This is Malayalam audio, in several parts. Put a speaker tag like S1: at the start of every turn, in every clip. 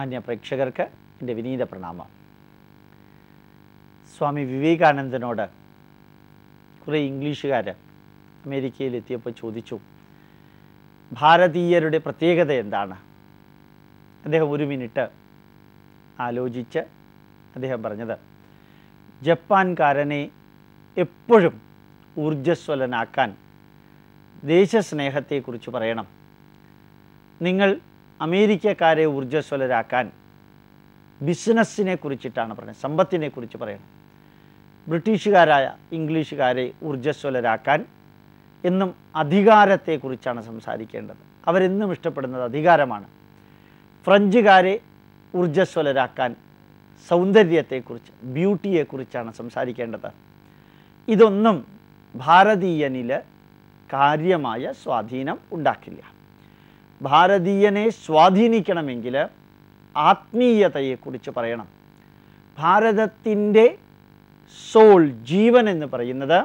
S1: മാന്യ പ്രേക്ഷകർക്ക് എന്റെ വിനീത പ്രണാമം. സ്വാമി വിവേകാനന്ദനോട് കുറേ ഇംഗ്ലീഷുകാർ അമേരിക്കയിലെത്തിയപ്പോൾ ചോദിച്ചു ഭാരതീയരുടെ പ്രത്യേകത എന്താണ്? അദ്ദേഹം ഒരു മിനിറ്റ് ആലോചിച്ച് അദ്ദേഹം പറഞ്ഞത് ജപ്പാൻകാരനെ എപ്പോഴും ഊർജസ്വലനാക്കാൻ ദേശസ്നേഹത്തെക്കുറിച്ച് പറയണം. നിങ്ങൾ അമേരിക്കക്കാരെ ഊർജസ്വലരാക്കാൻ ബിസിനസ്സിനെ കുറിച്ചിട്ടാണ് പറയുന്നത് സമ്പത്തിനെ കുറിച്ച് പറയുന്നത്. ബ്രിട്ടീഷുകാരായ ഇംഗ്ലീഷുകാരെ ഊർജസ്വലരാക്കാൻ എന്നും അധികാരത്തെക്കുറിച്ചാണ് സംസാരിക്കേണ്ടത്. അവരെന്നും ഇഷ്ടപ്പെടുന്നത് അധികാരമാണ്. ഫ്രഞ്ചുകാരെ ഊർജസ്വലരാക്കാൻ സൗന്ദര്യത്തെക്കുറിച്ച് ബ്യൂട്ടിയെക്കുറിച്ചാണ് സംസാരിക്കേണ്ടത്. ഇതൊന്നും ഭാരതീയനിൽ കാര്യമായ സ്വാധീനം ഉണ്ടാക്കില്ല. ഭാരതീയനെ സ്വാധീനിക്കണമെങ്കിൽ ആത്മീയതയെക്കുറിച്ച് പറയണം. ഭാരതത്തിന്റെ സോൾ ജീവൻ എന്ന് പറയുന്നത്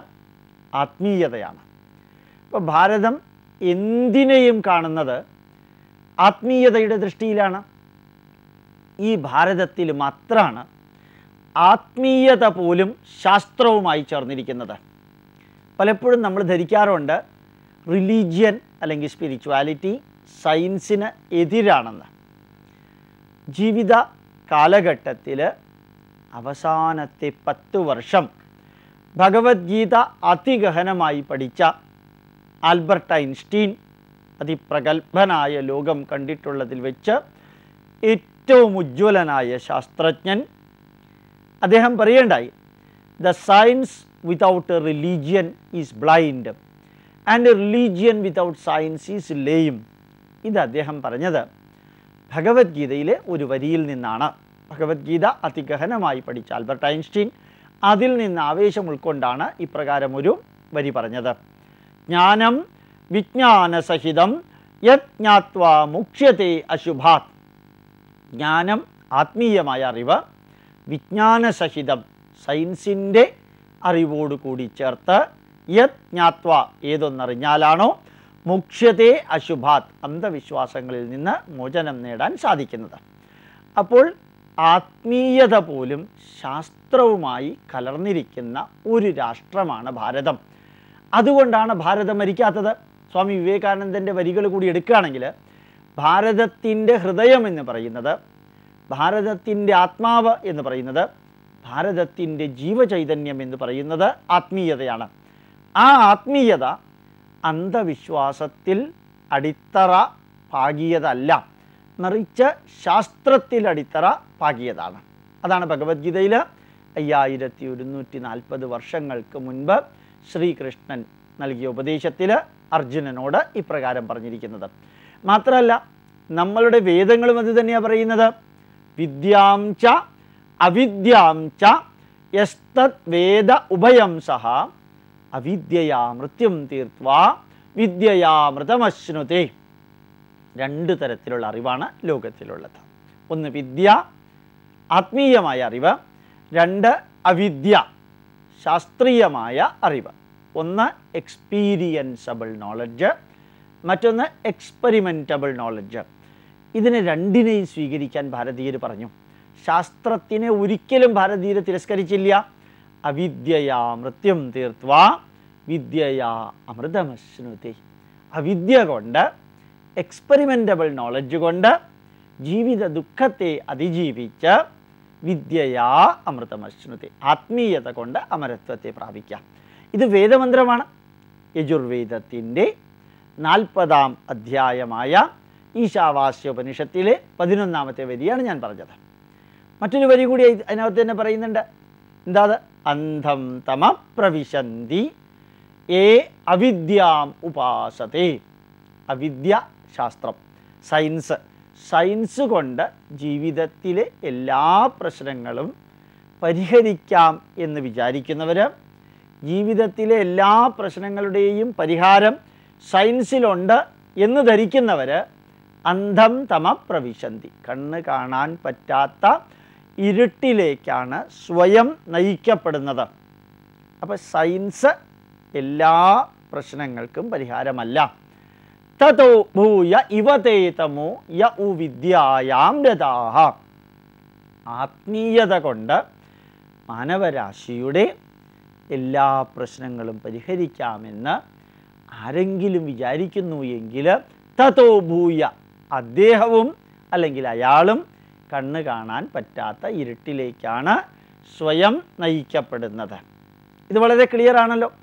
S1: ആത്മീയതയാണ്. ഇപ്പോൾ ഭാരതം എന്തിനേയും കാണുന്നത് ആത്മീയതയുടെ ദൃഷ്ടിയിലാണ്. ഈ ഭാരതത്തിൽ മാത്രമാണ് ആത്മീയത പോലും ശാസ്ത്രവുമായി ചേർന്നിരിക്കുന്നത്. പലപ്പോഴും നമ്മൾ ധരിക്കാറുണ്ട് റിലീജിയൻ അല്ലെങ്കിൽ സ്പിരിച്വാലിറ്റി സയൻസിന് എതിരാണെന്ന്. ജീവിത കാലഘട്ടത്തിൽ അവസാനത്തെ പത്ത് വർഷം ഭഗവത്ഗീത അതിഗഹനമായി പഠിച്ച ആൽബർട്ട് ഐൻസ്റ്റീൻ അതിപ്രഗത്ഭനായ ലോകം കണ്ടിട്ടുള്ളതിൽ വെച്ച് ഏറ്റവും ഉജ്ജ്വലനായ ശാസ്ത്രജ്ഞൻ അദ്ദേഹം പറയേണ്ടായി the science without religion is blind and religion without science is lame. ഇത് അദ്ദേഹം പറഞ്ഞത്. ഭഗവത്ഗീതയിലെ ഒരു വരിയിൽ നിന്നാണ്. ഭഗവത്ഗീത അതിഗഹനമായി പഠിച്ച ആൽബർട്ട് ഐൻസ്റ്റീൻ അതിൽ നിന്ന് ആവേശം ഉൾക്കൊണ്ടാണ് ഇപ്രകാരം ഒരു വരി പറഞ്ഞത്. ജ്ഞാനം വിജ്ഞാനസഹിതം യജ്ഞാത്വ മുക്ഷ്യത്തെ അശുഭാത്. ജ്ഞാനം ആത്മീയമായ അറിവ് വിജ്ഞാനസഹിതം സയൻസിന്റെ അറിവോടുകൂടി ചേർത്ത് യജ്ഞാത്വ ഏതൊന്നറിഞ്ഞാലാണോ മുക്ഷ്യത്തെ അശുഭാത് അന്ധവിശ്വാസങ്ങളിൽ നിന്ന് മോചനം നേടാൻ സാധിക്കുന്നത്. അപ്പോൾ ആത്മീയത പോലും ശാസ്ത്രവുമായി കലർന്നിരിക്കുന്ന ഒരു രാഷ്ട്രമാണ് ഭാരതം. അതുകൊണ്ടാണ് ഭാരതം മരിക്കാത്തത്. സ്വാമി വിവേകാനന്ദന്റെ വരികൾ കൂടി എടുക്കുകയാണെങ്കിൽ ഭാരതത്തിന്റെ ഹൃദയം എന്ന് പറയുന്നത് ഭാരതത്തിന്റെ ആത്മാവ് എന്ന് പറയുന്നത് ഭാരതത്തിന്റെ ജീവചൈതന്യം എന്ന് പറയുന്നത് ആത്മീയതയാണ്. ആ ആത്മീയത അന്ധവിശ്വാസത്തിൽ അടിത്തറ പാകിയതല്ല. മറിച്ച് ശാസ്ത്രത്തിൽ അടിത്തറ പാകിയതാണ്. അതാണ് ഭഗവത്ഗീതയിൽ അയ്യായിരത്തി ഒരുന്നൂറ്റി നാൽപ്പത് വർഷങ്ങൾക്ക് മുൻപ് ശ്രീകൃഷ്ണൻ നൽകിയ ഉപദേശത്തിൽ അർജുനനോട് ഇപ്രകാരം പറഞ്ഞിരിക്കുന്നത്. മാത്രമല്ല നമ്മളുടെ വേദങ്ങളും അത് തന്നെയാണ് പറയുന്നത്. വിദ്യാം ച അവിദ്യാം ച യസ്തത് വേദ ഉഭയം സഹ അവിദ്യയാ മൃത്യം തീർത്വാ വിദ്യയാ മൃതമശ്നുതേ. രണ്ട് തരത്തിലുള്ള അറിവാണ് ലോകത്തിലുള്ളത്. ഒന്ന് വിദ്യ ആത്മീയമായ അറിവ്. രണ്ട് അവിദ്യ ശാസ്ത്രീയമായ അറിവ്. ഒന്ന് എക്സ്പീരിയൻസബിൾ നോളജ് മറ്റൊന്ന് എക്സ്പെരിമെന്റബിൾ നോളജ് ഇതിനെ രണ്ടിനെയും സ്വീകരിക്കാൻ ഭാരതീയർ പറഞ്ഞു. ശാസ്ത്രത്തിനെ ഒരിക്കലും ഭാരതീയർ തിരസ്കരിച്ചില്ല. അവിദ്യയാ മൃത്യം തീർത്വാ വിദ്യയാ അമൃതമശ്നുതി. അവിദ്യ കൊണ്ട് എക്സ്പെരിമെന്റബിൾ നോളജ് കൊണ്ട് ജീവിത ദുഃഖത്തെ അതിജീവിച്ച് വിദ്യയാ അമൃതമശ്നുതി ആത്മീയത കൊണ്ട് അമരത്വത്തെ പ്രാപിക്കാം. ഇത് വേദമന്ത്രമാണ്. യജുർവേദത്തിന്റെ നാൽപ്പതാം അധ്യായമായ ഈശാവാസ്യോപനിഷത്തിലെ പതിനൊന്നാമത്തെ വരിയാണ് ഞാൻ പറഞ്ഞത്. മറ്റൊരു വരി കൂടി അതിനകത്ത് തന്നെ പറയുന്നുണ്ട്. എന്താ അന്ധം തമ പ്രവിശന്തി ഏ അവിദ്യാം ഉപാസത്തെ. അവിദ്യ ശാസ്ത്രം. സയൻസ്. സയൻസ് കൊണ്ട് ജീവിതത്തിലെ എല്ലാ പ്രശ്നങ്ങളും പരിഹരിക്കാം എന്ന് വിചാരിക്കുന്നവർ ജീവിതത്തിലെ എല്ലാ പ്രശ്നങ്ങളുടെയും പരിഹാരം സയൻസിലുണ്ട് എന്ന് ധരിക്കുന്നവർ അന്ധം തമ പ്രവിശന്തി കണ്ണ് കാണാൻ പറ്റാത്ത ഇരുട്ടിലേക്കാണ് സ്വയം നയിക്കപ്പെടുന്നത്. അപ്പോൾ സയൻസ് എല്ലാ പ്രശ്നങ്ങൾക്കും പരിഹാരമല്ല. തതോ ഭൂയ ഇവതേതമോ യ ഉ വിദ്യായാം രഥാഹ. ആത്മീയത കൊണ്ട് മാനവരാശിയുടെ എല്ലാ പ്രശ്നങ്ങളും പരിഹരിക്കാമെന്ന് ആരെങ്കിലും വിചാരിക്കുന്നു എങ്കിൽ തതോ ഭൂയ അദ്ദേഹവും അല്ലെങ്കിൽ അയാളും കണ്ണ് കാണാൻ പറ്റാത്ത ഇരുട്ടിലേക്കാണ് സ്വയം നയിക്കപ്പെടുന്നത്. ഇത് വളരെ ക്ലിയർ ആണല്ലോ.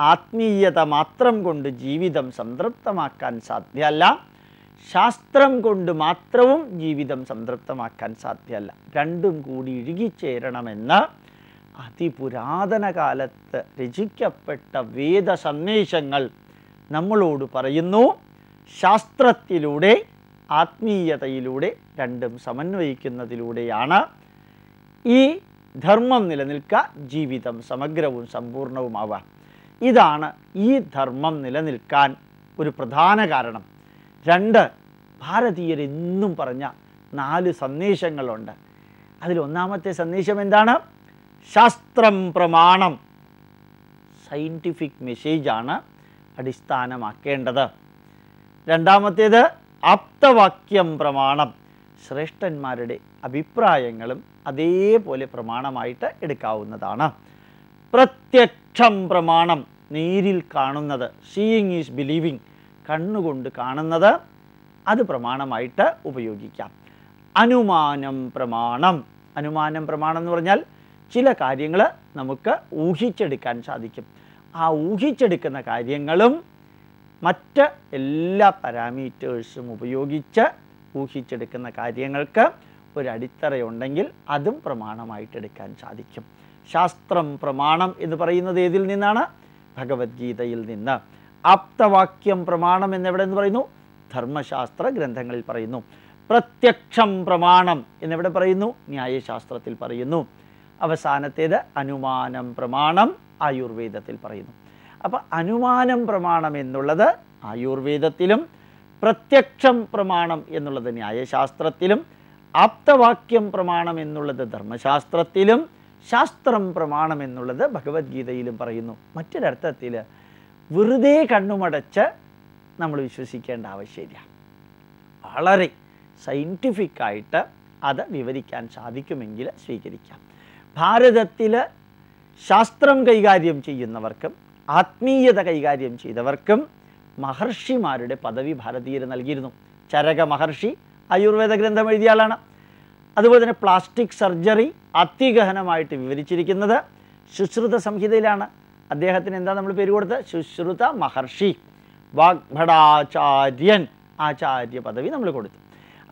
S1: ആത്മീയത മാത്രം കൊണ്ട് ജീവിതം സംതൃപ്തമാക്കാൻ സാധ്യമല്ല. ശാസ്ത്രം കൊണ്ട് മാത്രവും ജീവിതം സംതൃപ്തമാക്കാൻ സാധ്യമല്ല. രണ്ടും കൂടി ഇഴുകിച്ചേരണമെന്ന് അതിപുരാതന കാലത്ത് രചിക്കപ്പെട്ട വേദ സന്ദേശങ്ങൾ നമ്മളോട് പറയുന്നു. ശാസ്ത്രത്തിലൂടെ ആത്മീയതയിലൂടെ രണ്ടും സമന്വയിക്കുന്നതിലൂടെയാണ് ഈ ധർമ്മം നിലനിൽക്കുക ജീവിതം സമഗ്രവും സമ്പൂർണവുമാവാൻ ഇതാണ് ഈ ധർമ്മം നിലനിൽക്കാൻ ഒരു പ്രധാന കാരണം. രണ്ട് ഭാരതീയരെന്നും പറഞ്ഞ നാല് സന്ദേശങ്ങളുണ്ട്. അതിൽ ഒന്നാമത്തെ സന്ദേശം എന്താണ്? ശാസ്ത്രം പ്രമാണം. സയന്റിഫിക് മെസ്സേജാണ് അടിസ്ഥാനമാക്കേണ്ടത്. രണ്ടാമത്തേത് ആപ്തവാക്യം പ്രമാണം. ശ്രേഷ്ഠന്മാരുടെ അഭിപ്രായങ്ങളും അതേപോലെ പ്രമാണമായിട്ട് എടുക്കാവുന്നതാണ്. പ്രത്യക്ഷം പ്രമാണം നേരിൽ കാണുന്നത് സീയിങ് ഈസ് ബിലീവിങ് കണ്ണുകൊണ്ട് കാണുന്നത് അത് പ്രമാണമായിട്ട് ഉപയോഗിക്കാം. അനുമാനം പ്രമാണം. അനുമാനം പ്രമാണം എന്ന് പറഞ്ഞാൽ ചില കാര്യങ്ങൾ നമുക്ക് ഊഹിച്ചെടുക്കാൻ സാധിക്കും. ആ ഊഹിച്ചെടുക്കുന്ന കാര്യങ്ങളും മറ്റ് എല്ലാ പാരാമീറ്റേഴ്സും ഉപയോഗിച്ച് ഊഹിച്ചെടുക്കുന്ന കാര്യങ്ങൾക്ക് ഒരു അടിത്തറയുണ്ടെങ്കിൽ അതും പ്രമാണമായിട്ടെടുക്കാൻ സാധിക്കും. ശാസ്ത്രം പ്രമാണം എന്ന് പറയുന്നത് ഏതിൽ നിന്നാണ്? ഭഗവത്ഗീതയിൽ നിന്ന്. ആപ്തവാക്യം പ്രമാണം എന്നെവിടെ നിന്ന് പറയുന്നു? ധർമ്മശാസ്ത്ര ഗ്രന്ഥങ്ങളിൽ പറയുന്നു. പ്രത്യക്ഷം പ്രമാണം എന്നെവിടെ പറയുന്നു? ന്യായശാസ്ത്രത്തിൽ പറയുന്നു. അവസാനത്തേത് അനുമാനം പ്രമാണം ആയുർവേദത്തിൽ പറയുന്നു. അപ്പോൾ അനുമാനം പ്രമാണം എന്നുള്ളത് ആയുർവേദത്തിലും പ്രത്യക്ഷം പ്രമാണം എന്നുള്ളത് ന്യായശാസ്ത്രത്തിലും ആപ്തവാക്യം പ്രമാണം എന്നുള്ളത് ധർമ്മശാസ്ത്രത്തിലും ശാസ്ത്രം പ്രമാണം എന്നുള്ളത് ഭഗവത്ഗീതയിലും പറയുന്നു. മറ്റൊരർത്ഥത്തിൽ വെറുതെ കണ്ണുമടച്ച് നമ്മൾ വിശ്വസിക്കേണ്ട ആവശ്യമില്ല. വളരെ സയന്റിഫിക്കായിട്ട് അത് വിവരിക്കാൻ സാധിക്കുമെങ്കിൽ സ്വീകരിക്കാം. ഭാരതത്തിൽ ശാസ്ത്രം കൈകാര്യം ചെയ്യുന്നവർക്കും ആത്മീയത കൈകാര്യം ചെയ്തവർക്കും മഹർഷിമാരുടെ പദവി ഭാരതീയർ നൽകിയിരുന്നു. ചരക മഹർഷി ആയുർവേദ ഗ്രന്ഥം എഴുതിയ ആളാണ്. അതുപോലെ തന്നെ പ്ലാസ്റ്റിക് സർജറി അതിഗഹനമായിട്ട് വിവരിച്ചിരിക്കുന്നത് ശുശ്രുത സംഹിതയിലാണ്. അദ്ദേഹത്തിന് എന്താ നമ്മൾ പേര് കൊടുത്തത്? ശുശ്രുത മഹർഷി. വാഗ്ഭടാചാര്യൻ ആചാര്യ പദവി നമ്മൾ കൊടുത്തു.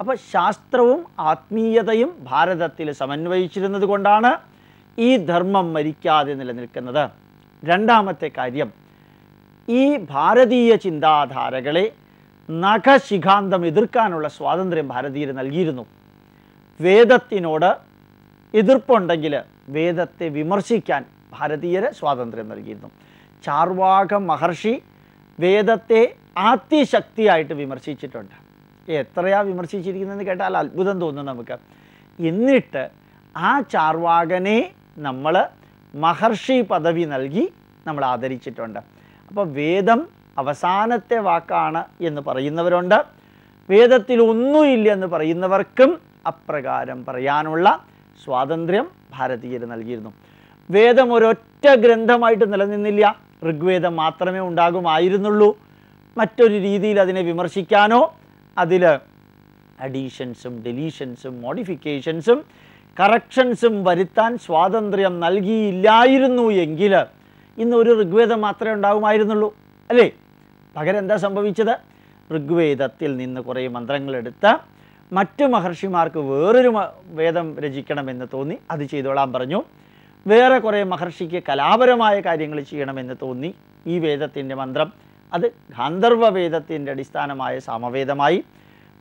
S1: അപ്പോൾ ശാസ്ത്രവും ആത്മീയതയും ഭാരതത്തിൽ സമന്വയിച്ചിരുന്നത് കൊണ്ടാണ് ഈ ധർമ്മം മരിക്കാതെ നിലനിൽക്കുന്നത്. രണ്ടാമത്തെ കാര്യം ഈ ഭാരതീയ ചിന്താധാരകളെ നഖശിഖാന്തം എതിർക്കാനുള്ള സ്വാതന്ത്ര്യം ഭാരതീയർ നൽകിയിരുന്നു. വേദത്തിനോട് എതിർപ്പുണ്ടെങ്കിൽ വേദത്തെ വിമർശിക്കാൻ ഭാരതീയർ സ്വാതന്ത്ര്യം നൽകിയിരുന്നു. ചാർവാക മഹർഷി വേദത്തെ ആത്യശക്തിയായിട്ട് വിമർശിച്ചിട്ടുണ്ട്. എത്രയാ വിമർശിച്ചിരിക്കുന്നതെന്ന് കേട്ടാൽ അത്ഭുതം തോന്നും നമുക്ക്. എന്നിട്ട് ആ ചാർവാകനെ നമ്മൾ മഹർഷി പദവി നൽകി നമ്മൾ ആദരിച്ചിട്ടുണ്ട്. അപ്പോൾ വേദം അവസാനത്തെ വാക്കാണ് എന്ന് പറയുന്നവരുണ്ട്. വേദത്തിൽ ഒന്നുമില്ല എന്ന് പറയുന്നവർക്കും അപ്രകാരം പറയാനുള്ള സ്വാതന്ത്ര്യം ഭാരതീയർ നൽകിയിരുന്നു. വേദം ഒരൊറ്റ ഗ്രന്ഥമായിട്ട് നിലനിന്നില്ല. ഋഗ്വേദം മാത്രമേ ഉണ്ടാകുമായിരുന്നുള്ളൂ. മറ്റൊരു രീതിയിൽ അതിനെ വിമർശിക്കാനോ അതിൽ അഡീഷൻസും ഡെലീഷൻസും മോഡിഫിക്കേഷൻസും കറക്ഷൻസും വരുത്താൻ സ്വാതന്ത്ര്യം നൽകിയില്ലായിരുന്നു എങ്കിൽ ഇന്ന് ഒരു ഋഗ്വേദം മാത്രമേ ഉണ്ടാകുമായിരുന്നുള്ളൂ അല്ലേ? പകരം എന്താ സംഭവിച്ചത്? ഋഗ്വേദത്തിൽ നിന്ന് കുറേ മന്ത്രങ്ങളെടുത്ത് മറ്റു മഹർഷിമാർക്ക് വേറൊരു വേദം രചിക്കണമെന്ന് തോന്നി അത് ചെയ്തോളാൻ പറഞ്ഞു. വേറെ കുറേ മഹർഷിക്ക് കലാപരമായ കാര്യങ്ങൾ ചെയ്യണമെന്ന് തോന്നി. ഈ വേദത്തിന്റെ മന്ത്രം അത് ഗാന്ധർവ വേദത്തിന്റെ അടിസ്ഥാനമായ സാമവേദമായി.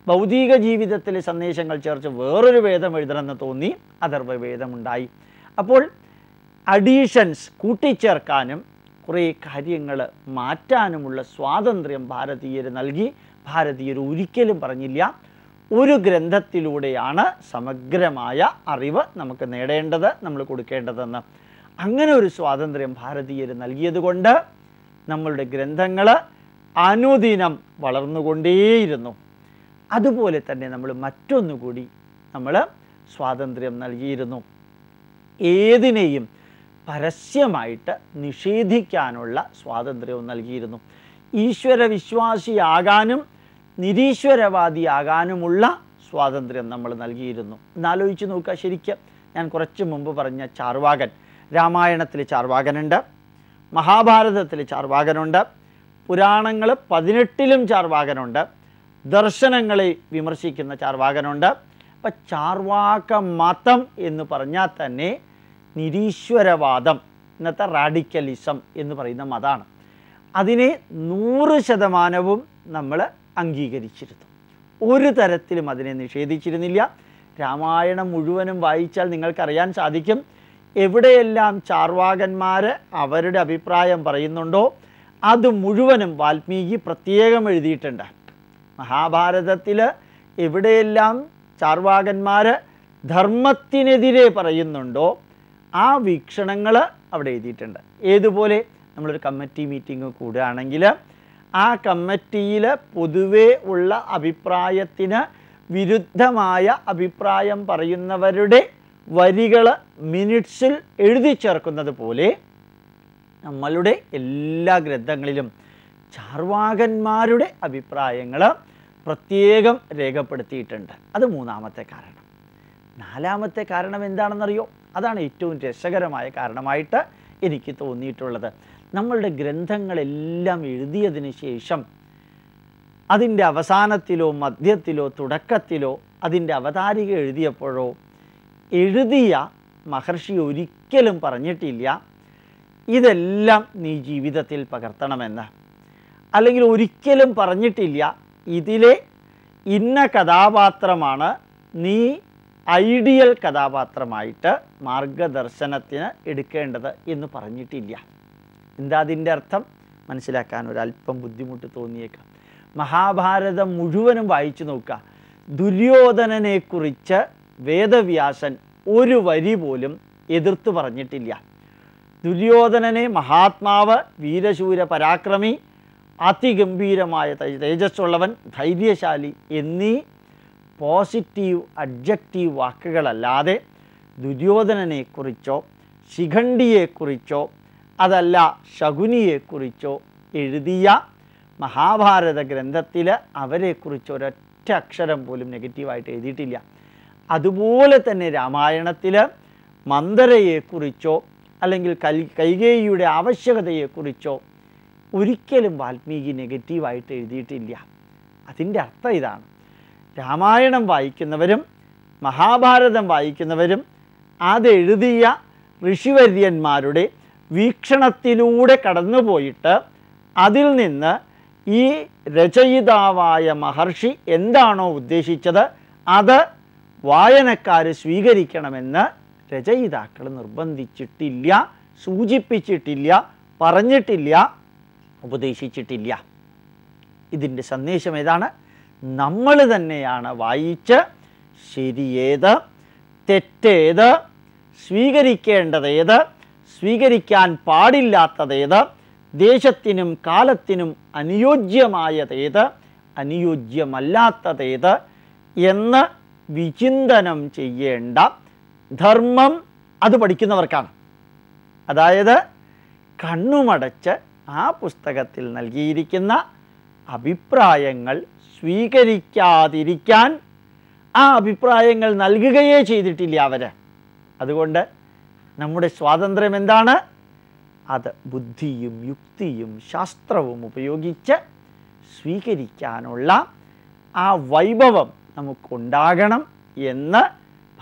S1: ഭൗതിക ജീവിതത്തിലെ സന്ദേശങ്ങൾ ചേർച്ച് വേറൊരു വേദം എഴുതണമെന്ന് തോന്നി അഥർവ വേദമുണ്ടായി. അപ്പോൾ അഡീഷൻസ് കൂട്ടിച്ചേർക്കാനും കുറേ കാര്യങ്ങൾ മാറ്റാനുമുള്ള സ്വാതന്ത്ര്യം ഭാരതീയർ നൽകി. ഭാരതീയർ ഒരിക്കലും പറഞ്ഞില്ല. ഒരു ഗ്രന്ഥത്തിലൂടെയാണ് സമഗ്രമായ അറിവ് നമുക്ക് നേടേണ്ടത് നമ്മൾ കൊടുക്കേണ്ടതെന്ന്. അങ്ങനെ ഒരു സ്വാതന്ത്ര്യം ഭാരതീയർ നൽകിയതുകൊണ്ട് നമ്മളുടെ ഗ്രന്ഥങ്ങൾ അനുദിനം വളർന്നുകൊണ്ടേയിരുന്നു. അതുപോലെ തന്നെ നമ്മൾ മറ്റൊന്നുകൂടി നമ്മൾ സ്വാതന്ത്ര്യം നൽകിയിരുന്നു. ഏതിനെയും പരസ്യമായിട്ട് നിഷേധിക്കാനുള്ള സ്വാതന്ത്ര്യവും നൽകിയിരുന്നു. ഈശ്വര വിശ്വാസിയാകാനും നിരീശ്വരവാദിയാകാനുമുള്ള സ്വാതന്ത്ര്യം നമ്മൾ നൽകിയിരുന്നു. എന്നാലോചിച്ച് നോക്കുക ശരിക്കും. ഞാൻ കുറച്ച് മുമ്പ് പറഞ്ഞ ചാർവാകൻ രാമായണത്തിൽ ചാർവാകനുണ്ട് മഹാഭാരതത്തിൽ ചാർവാകനുണ്ട് പുരാണങ്ങൾ പതിനെട്ടിലും ചാർവാകനുണ്ട് ദർശനങ്ങളെ വിമർശിക്കുന്ന ചാർവാകനുണ്ട്. അപ്പം ചാർവാക മതം എന്ന് പറഞ്ഞാൽ തന്നെ നിരീശ്വരവാദം ഇന്നത്തെ റാഡിക്കലിസം എന്ന് പറയുന്ന മതമാണ് അതിനെ നൂറ് ശതമാനവും നമ്മൾ അംഗീകരിച്ചിരുന്നു. ഒരു തരത്തിലും അതിനെ നിഷേധിച്ചിരുന്നില്ല. രാമായണം മുഴുവനും വായിച്ചാൽ നിങ്ങൾക്കറിയാൻ സാധിക്കും. എവിടെയെല്ലാം ചാർവാകന്മാർ അവരുടെ അഭിപ്രായം പറയുന്നുണ്ടോ അത് മുഴുവനും വാൽമീകി പ്രത്യേകം എഴുതിയിട്ടുണ്ട്. മഹാഭാരതത്തിൽ എവിടെയെല്ലാം ചാർവാകന്മാർ ധർമ്മത്തിനെതിരെ പറയുന്നുണ്ടോ ആ വീക്ഷണങ്ങൾ അവിടെ എഴുതിയിട്ടുണ്ട്. ഏതുപോലെ നമ്മളൊരു കമ്മിറ്റി മീറ്റിംഗ് കൂടുകയാണെങ്കിൽ ആ കമ്മിറ്റിയിൽ പൊതുവേ ഉള്ള അഭിപ്രായത്തിന് വിരുദ്ധമായ അഭിപ്രായം പറയുന്നവരുടെ വരികൾ മിനിറ്റ്സിൽ എഴുതി ചേർക്കുന്നത് പോലെ നമ്മളുടെ എല്ലാ ഗ്രന്ഥങ്ങളിലും ചാർവാകന്മാരുടെ അഭിപ്രായങ്ങൾ പ്രത്യേകം രേഖപ്പെടുത്തിയിട്ടുണ്ട്. അത് മൂന്നാമത്തെ കാരണം. നാലാമത്തെ കാരണം എന്താണെന്നറിയോ? അതാണ് ഏറ്റവും രസകരമായ കാരണമായിട്ട് എനിക്ക് തോന്നിയിട്ടുള്ളത്. നമ്മളുടെ ഗ്രന്ഥങ്ങളെല്ലാം എഴുതിയതിന് ശേഷം അതിന്റെ അവസാനത്തിലോ മധ്യത്തിലോ തുടക്കത്തിലോ അതിന്റെ അവതാരിക എഴുതിയപ്പോഴോ എഴുതിയ മഹർഷി ഒരിക്കലും പറഞ്ഞിട്ടില്ല ഇതെല്ലാം നീ ജീവിതത്തിൽ പകർത്തണമെന്ന്. അല്ലെങ്കിൽ ഒരിക്കലും പറഞ്ഞിട്ടില്ല ഇതിലെ ഇന്ന കഥാപാത്രമാണ് നീ ഐഡിയൽ കഥാപാത്രമായിട്ട് മാർഗദർശനത്തിന് എടുക്കേണ്ടത് എന്ന് പറഞ്ഞിട്ടില്ല. എന്താ അതിന്റെ അർത്ഥം? മനസ്സിലാക്കാൻ ഒരല്പം ബുദ്ധിമുട്ട് തോന്നിയേക്കാം. മഹാഭാരതം മുഴുവനും വായിച്ചു നോക്കുക. ദുര്യോധനനെക്കുറിച്ച് വേദവ്യാസൻ ഒരു വരി പോലും എതിർത്ത് പറഞ്ഞിട്ടില്ല. ദുര്യോധനനെ മഹാത്മാവ് വീരശൂര പരാക്രമി അതിഗംഭീരമായ തേജസ്സുള്ളവൻ ധൈര്യശാലി എന്നീ പോസിറ്റീവ് അഡ്ജക്റ്റീവ് വാക്കുകളല്ലാതെ ദുര്യോധനനെക്കുറിച്ചോ ശിഖണ്ഡിയെക്കുറിച്ചോ അതല്ല ശകുനിയെക്കുറിച്ചോ എഴുതിയ മഹാഭാരത ഗ്രന്ഥത്തിൽ അവരെക്കുറിച്ച് ഒരൊറ്റ അക്ഷരം പോലും നെഗറ്റീവായിട്ട് എഴുതിയിട്ടില്ല. അതുപോലെ തന്നെ രാമായണത്തിൽ മന്ദരയെക്കുറിച്ചോ അല്ലെങ്കിൽ കൽ കൈകേയിയുടെ ആവശ്യകതയെക്കുറിച്ചോ ഒരിക്കലും വാൽമീകി നെഗറ്റീവായിട്ട് എഴുതിയിട്ടില്ല. അതിന്റെ അർത്ഥം ഇതാണ്. രാമായണം വായിക്കുന്നവരും മഹാഭാരതം വായിക്കുന്നവരും അതെഴുതിയ ഋഷിവര്യന്മാരുടെ വീക്ഷണത്തിലൂടെ കടന്നുപോയിട്ട് അതിൽ നിന്ന് ഈ രചയിതാവായ മഹർഷി എന്താണോ ഉദ്ദേശിച്ചത് അത് വായനക്കാർ സ്വീകരിക്കണമെന്ന് രചയിതാക്കൾ നിർബന്ധിച്ചിട്ടില്ല സൂചിപ്പിച്ചിട്ടില്ല പറഞ്ഞിട്ടില്ല. ഉപദേശിച്ചിട്ടില്ല. ഇതിന്റെ സന്ദേശം ഏതാണ്? നമ്മൾ തന്നെയാണ് വായിച്ച് ശരിയേത് തെറ്റേത് സ്വീകരിക്കേണ്ടതേത് സ്വീകരിക്കാൻ പാടില്ലാത്തതേത് ദേശത്തിനും കാലത്തിനും അനുയോജ്യമായതേത് അനുയോജ്യമല്ലാത്തതേത് എന്ന് വിചിന്തനം ചെയ്യേണ്ട ധർമ്മം അത് പഠിക്കുന്നവർക്കാണ്. അതായത് കണ്ണുമടച്ച് ആ പുസ്തകത്തിൽ നൽകിയിരിക്കുന്ന അഭിപ്രായങ്ങൾ സ്വീകരിക്കാതിരിക്കാൻ ആ അഭിപ്രായങ്ങൾ നൽകുകയേ ചെയ്തിട്ടില്ല അവർ അതുകൊണ്ട് നമ്മുടെ സ്വാതന്ത്ര്യം എന്താണ്? അത് ബുദ്ധിയും യുക്തിയും ശാസ്ത്രവും ഉപയോഗിച്ച് സ്വീകരിക്കാനുള്ള ആ വൈഭവം നമുക്കുണ്ടാകണം എന്ന്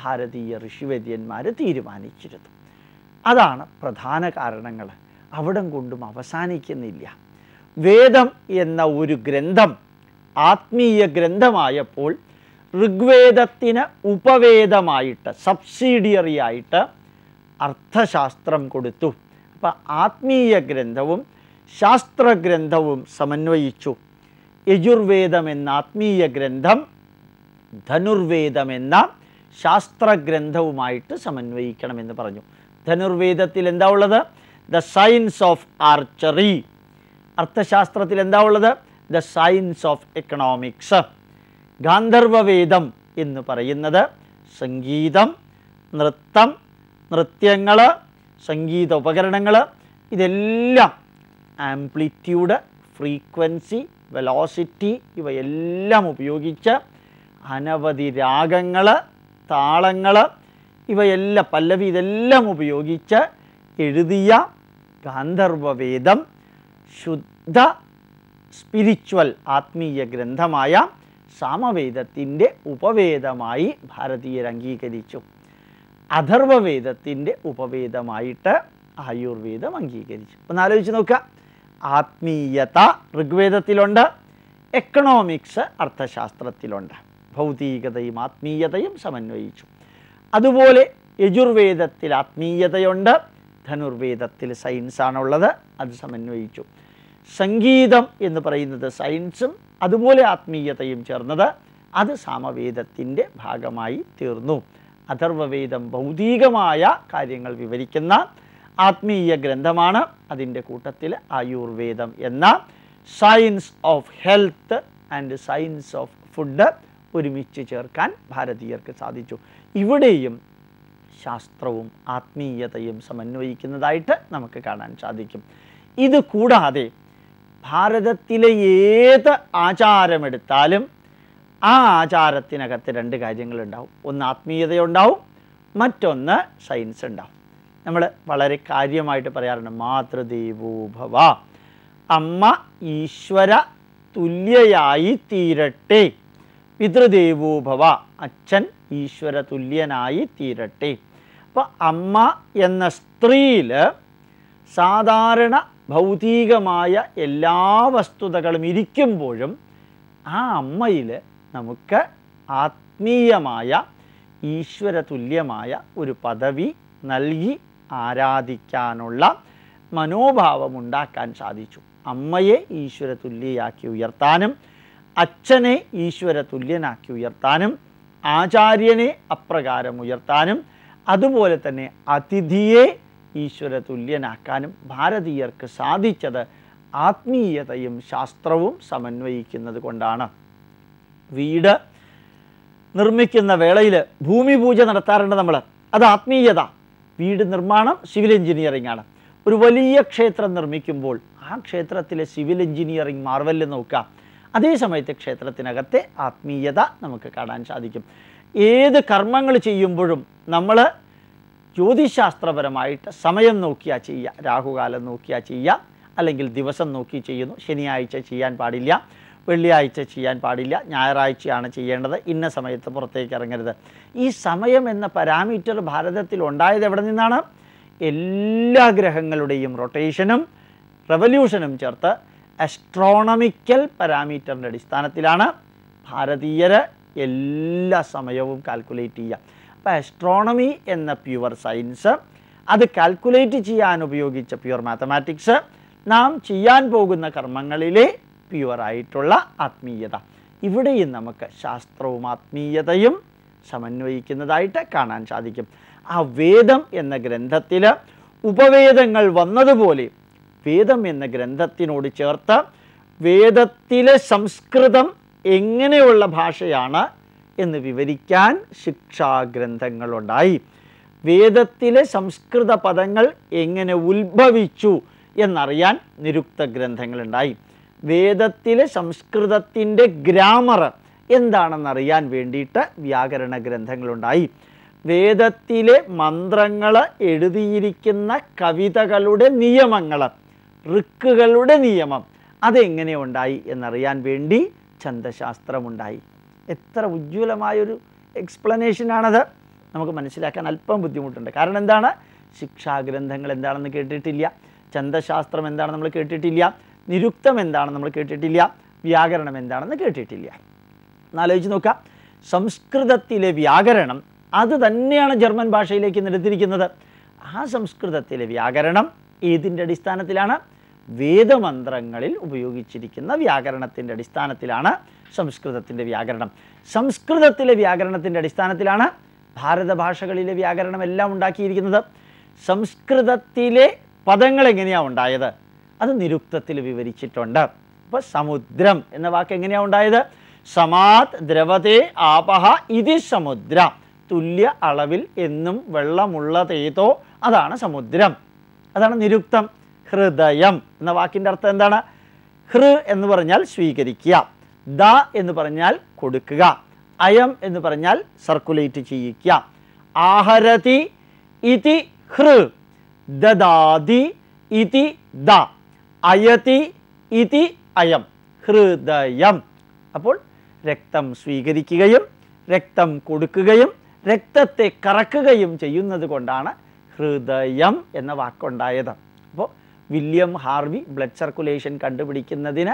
S1: ഭാരതീയ ഋഷിവര്യന്മാർ തീരുമാനിച്ചിരുന്നു. അതാണ് പ്രധാന കാരണങ്ങൾ അവിടം കൊണ്ടും അവസാനിക്കുന്നില്ല. വേദം എന്ന ഒരു ഗ്രന്ഥം ആത്മീയ ഗ്രന്ഥമായപ്പോൾ ഋഗ്വേദത്തിന് ഉപവേദമായിട്ട് സബ്സിഡിയറി ആയിട്ട് അർത്ഥശാസ്ത്രം കൊടുത്തു. അപ്പം ആത്മീയ ഗ്രന്ഥവും ശാസ്ത്രഗ്രന്ഥവും സമന്വയിച്ചു. യജുർവേദം എന്ന ആത്മീയ ഗ്രന്ഥം ധനുർവേദം എന്ന ശാസ്ത്രഗ്രന്ഥവുമായിട്ട് സമന്വയിക്കണമെന്ന് പറഞ്ഞു. ധനുർവേദത്തിൽ എന്താ ഉള്ളത്? ദ സയൻസ് ഓഫ് ആർച്ചറി അർത്ഥശാസ്ത്രത്തിൽ എന്താ ഉള്ളത്? ദ സയൻസ് ഓഫ് എക്കണോമിക്സ് ഗാന്ധർവവേദം എന്ന് പറയുന്നത് സംഗീതം നൃത്തം നൃത്യങ്ങൾ സംഗീത ഉപകരണങ്ങൾ ഇതെല്ലാം ആംപ്ലിറ്റ്യൂഡ് ഫ്രീക്വൻസി വെലോസിറ്റി ഇവയെല്ലാം ഉപയോഗിച്ച് അനവധി രാഗങ്ങൾ താളങ്ങൾ ഇവയെല്ലാം പല്ലവി ഇതെല്ലാം ഉപയോഗിച്ച് എഴുതിയ ഗാന്ധർവവേദം ശുദ്ധ സ്പിരിച്വൽ ആത്മീയ ഗ്രന്ഥമായ സാമവേദത്തിന്റെ ഉപവേദമായി ഭാരതീയർ അംഗീകരിച്ചു. അഥർവവേദത്തിന്റെ ഉപവേദമായിട്ട് ആയുർവേദം അംഗീകരിച്ചു. ഒന്ന് ആലോചിച്ച് നോക്കുക. ആത്മീയത ഋഗ്വേദത്തിലുണ്ട് എക്കണോമിക്സ് അർത്ഥശാസ്ത്രത്തിലുണ്ട്. ഭൗതികതയും ആത്മീയതയും സമന്വയിച്ചു. അതുപോലെ യജുർവേദത്തിൽ ആത്മീയതയുണ്ട് ധനുർവേദത്തിൽ സയൻസാണുള്ളത് അത് സമന്വയിച്ചു. സംഗീതം എന്ന് പറയുന്നത് സയൻസും അതുപോലെ ആത്മീയതയും ചേർന്നത് അത് സാമവേദത്തിന്റെ ഭാഗമായി തീർന്നു. അഥർവവേദം ഭൗതികമായ കാര്യങ്ങൾ വിവരിക്കുന്ന ആത്മീയ ഗ്രന്ഥമാണ്. അതിന്റെ കൂട്ടത്തിൽ ആയുർവേദം എന്ന science of health and science of food ഒരുമിച്ച് ചേർക്കാൻ ഭാരതീയർക്ക് സാധിച്ചു. ഇവിടെയും ശാസ്ത്രവും ആത്മീയതയും സമന്വയിക്കുന്നതായിട്ട് നമുക്ക് കാണാൻ സാധിക്കും. ഇത് കൂടാതെ ഭാരതത്തിലെ ഏത് ആചാരമെടുത്താലും ആ ആചാരത്തിനകത്ത് രണ്ട് കാര്യങ്ങളുണ്ടാവും. ഒന്ന് ആത്മീയതയുണ്ടാവും മറ്റൊന്ന് സയൻസ് ഉണ്ടാവും നമ്മൾ വളരെ കാര്യമായിട്ട് പറയാറുണ്ട് മാതൃദേവോഭവ അമ്മ ഈശ്വര തുല്യയായി തീരട്ടെ. പിതൃദേവോഭവ അച്ഛൻ ഈശ്വര തുല്യനായി തീരട്ടെ. അപ്പോൾ അമ്മ എന്ന സ്ത്രീയിൽ സാധാരണ ഭൗതികമായ എല്ലാ വസ്തുതകളും ഇരിക്കുമ്പോഴും ആ അമ്മയിൽ നമുക്ക് ആത്മീയമായ ഈശ്വര തുല്യമായ ഒരു പദവി നൽകി ആരാധിക്കാനുള്ള മനോഭാവം ഉണ്ടാക്കാൻ സാധിച്ചു. അമ്മയെ ഈശ്വര തുല്യയാക്കി ഉയർത്താനും അച്ഛനെ ഈശ്വര തുല്യനാക്കി ഉയർത്താനും ആചാര്യനെ അപ്രകാരം ഉയർത്താനും അതുപോലെ തന്നെ അതിഥിയെ ഈശ്വര തുല്യനാക്കാനും ഭാരതീയർക്ക് സാധിച്ചത് ആത്മീയതയും ശാസ്ത്രവും സമന്വയിക്കുന്നത് കൊണ്ടാണ്. വീട് നിർമ്മിക്കുന്ന വേളയിൽ ഭൂമി പൂജ നടത്താറുണ്ട് നമ്മൾ അത് ആത്മീയത. വീട് നിർമ്മാണം സിവിൽ എഞ്ചിനീയറിംഗ് ആണ്. ഒരു വലിയ ക്ഷേത്രം നിർമ്മിക്കുമ്പോൾ ആ ക്ഷേത്രത്തിലെ സിവിൽ എഞ്ചിനീയറിംഗ് മാർവൽ നോക്കുക അതേ സമയത്ത് ക്ഷേത്രത്തിനകത്തെ ആത്മീയത നമുക്ക് കാണാൻ സാധിക്കും. ഏത് കർമ്മങ്ങൾ ചെയ്യുമ്പോഴും നമ്മൾ ജ്യോതിശാസ്ത്രപരമായിട്ട് സമയം നോക്കിയാൽ ചെയ്യുക രാഹുകാലം നോക്കിയാൽ ചെയ്യുക അല്ലെങ്കിൽ ദിവസം നോക്കി ചെയ്യുന്നു. ശനിയാഴ്ച ചെയ്യാൻ പാടില്ല വെള്ളിയാഴ്ച ചെയ്യാൻ പാടില്ല ഞായറാഴ്ചയാണ് ചെയ്യേണ്ടത് ഇന്ന സമയത്ത് പുറത്തേക്ക് ഇറങ്ങരുത്. ഈ സമയം എന്ന പാരാമീറ്റർ ഭാരതത്തിൽ ഉണ്ടായത് എവിടെ നിന്നാണ്? എല്ലാ ഗ്രഹങ്ങളുടെയും റൊട്ടേഷനും റെവല്യൂഷനും ചേർത്ത് അസ്ട്രോണമിക്കൽ പാരാമീറ്ററിന്റെ അടിസ്ഥാനത്തിലാണ് ഭാരതീയർ എല്ലാ സമയവും കാൽക്കുലേറ്റ് ചെയ്യുക. അപ്പോൾ അസ്ട്രോണമി എന്ന പ്യുവർ സയൻസ് അത് കാൽക്കുലേറ്റ് ചെയ്യാൻ ഉപയോഗിച്ച പ്യുവർ മാത്തമാറ്റിക്സ് നാം ചെയ്യാൻ പോകുന്ന കർമ്മങ്ങളിലെ പ്യുവറായിട്ടുള്ള ആത്മീയത. ഇവിടെയും നമുക്ക് ശാസ്ത്രവും ആത്മീയതയും സമന്വയിക്കുന്നതായിട്ട് കാണാൻ സാധിക്കും. ആ വേദം എന്ന ഗ്രന്ഥത്തിൽ ഉപവേദങ്ങൾ വന്നതുപോലെ വേദം എന്ന ഗ്രന്ഥത്തിനോട് ചേർത്ത് വേദത്തിലെ സംസ്കൃതം എങ്ങനെയുള്ള ഭാഷയാണ് എന്ന് വിവരിക്കാൻ ശിക്ഷാഗ്രന്ഥങ്ങളുണ്ടായി. വേദത്തിലെ സംസ്കൃത പദങ്ങൾ എങ്ങനെ ഉത്ഭവിച്ചു എന്നറിയാൻ നിരുക്ത ഗ്രന്ഥങ്ങളുണ്ടായി. വേദത്തിലെ സംസ്കൃതത്തിന്റെ ഗ്രാമർ എന്താണെന്നറിയാൻ വേണ്ടിയിട്ട് വ്യാകരണ ഗ്രന്ഥങ്ങളുണ്ടായി. വേദത്തിലെ മന്ത്രങ്ങൾ എഴുതിയിരിക്കുന്ന കവിതകളുടെ നിയമങ്ങൾ ഋക്കുകളുടെ നിയമം അതെങ്ങനെ ഉണ്ടായി എന്നറിയാൻ വേണ്ടി ഛന്ദശാസ്ത്രമുണ്ടായി. എത്ര ഉജ്ജ്വലമായൊരു എക്സ്പ്ലനേഷനാണത് നമുക്ക് മനസ്സിലാക്കാൻ അല്പം ബുദ്ധിമുട്ടുണ്ട്. കാരണം എന്താണ്? ശിക്ഷാഗ്രന്ഥങ്ങൾ എന്താണെന്ന് കേട്ടിട്ടില്ല. ഛന്ദശാസ്ത്രം എന്താണെന്ന് നമ്മൾ കേട്ടിട്ടില്ല. നിരുക്തം എന്താണെന്ന് നമ്മൾ കേട്ടിട്ടില്ല. വ്യാകരണം എന്താണെന്ന് കേട്ടിട്ടില്ല. എന്നാലോചിച്ച് നോക്കാം സംസ്കൃതത്തിലെ വ്യാകരണം അത് തന്നെയാണ് ജർമ്മൻ ഭാഷയിലേക്ക് നിരത്തിരിക്കുന്നത് ആ സംസ്കൃതത്തിലെ വ്യാകരണം ഏതിന്റെ അടിസ്ഥാനത്തിലാണ്? വേദമന്ത്രങ്ങളിൽ ഉപയോഗിച്ചിരിക്കുന്ന വ്യാകരണത്തിന്റെ അടിസ്ഥാനത്തിലാണ് സംസ്കൃതത്തിന്റെ വ്യാകരണം. സംസ്കൃതത്തിലെ വ്യാകരണത്തിന്റെ അടിസ്ഥാനത്തിലാണ് ഭാരത ഭാഷകളിലെ വ്യാകരണം എല്ലാം ഉണ്ടാക്കിയിരിക്കുന്നത്. സംസ്കൃതത്തിലെ പദങ്ങൾ എങ്ങനെയാണ് ഉണ്ടായത്? അത് നിരുക്തത്തിൽ വിവരിച്ചിട്ടുണ്ട്. അപ്പോൾ സമുദ്രം എന്ന വാക്ക് എങ്ങനെയാണ് ഉണ്ടായത്? സമാത് ദ്രവതേ ആപഹ ഇതി സമുദ്ര. തുല്യ അളവിൽ എന്നും വെള്ളമുള്ളതേതോ അതാണ് സമുദ്രം. അതാണ് നിരുക്തം. ഹൃദയം എന്ന വാക്കിന്റെ അർത്ഥം എന്താണ്? ഹൃ എന്ന് പറഞ്ഞാൽ സ്വീകരിക്കുക. ദ എന്ന് പറഞ്ഞാൽ കൊടുക്കുക. അയം എന്ന് പറഞ്ഞാൽ സർക്കുലേറ്റ് ചെയ്യിക്കുക ആഹരതി ഇതി ഹൃ. ദദാതി ഇതി ദ. അയതി ഇതി അയം. ഹൃദയം. അപ്പോൾ രക്തം സ്വീകരിക്കുകയും രക്തം കൊടുക്കുകയും രക്തത്തെ കറക്കുകയും ചെയ്യുന്നത് കൊണ്ടാണ് ഹൃദയം എന്ന വാക്കുണ്ടായത്. അപ്പോൾ വില്യം ഹാർവി ബ്ലഡ് സർക്കുലേഷൻ കണ്ടുപിടിക്കുന്നതിന്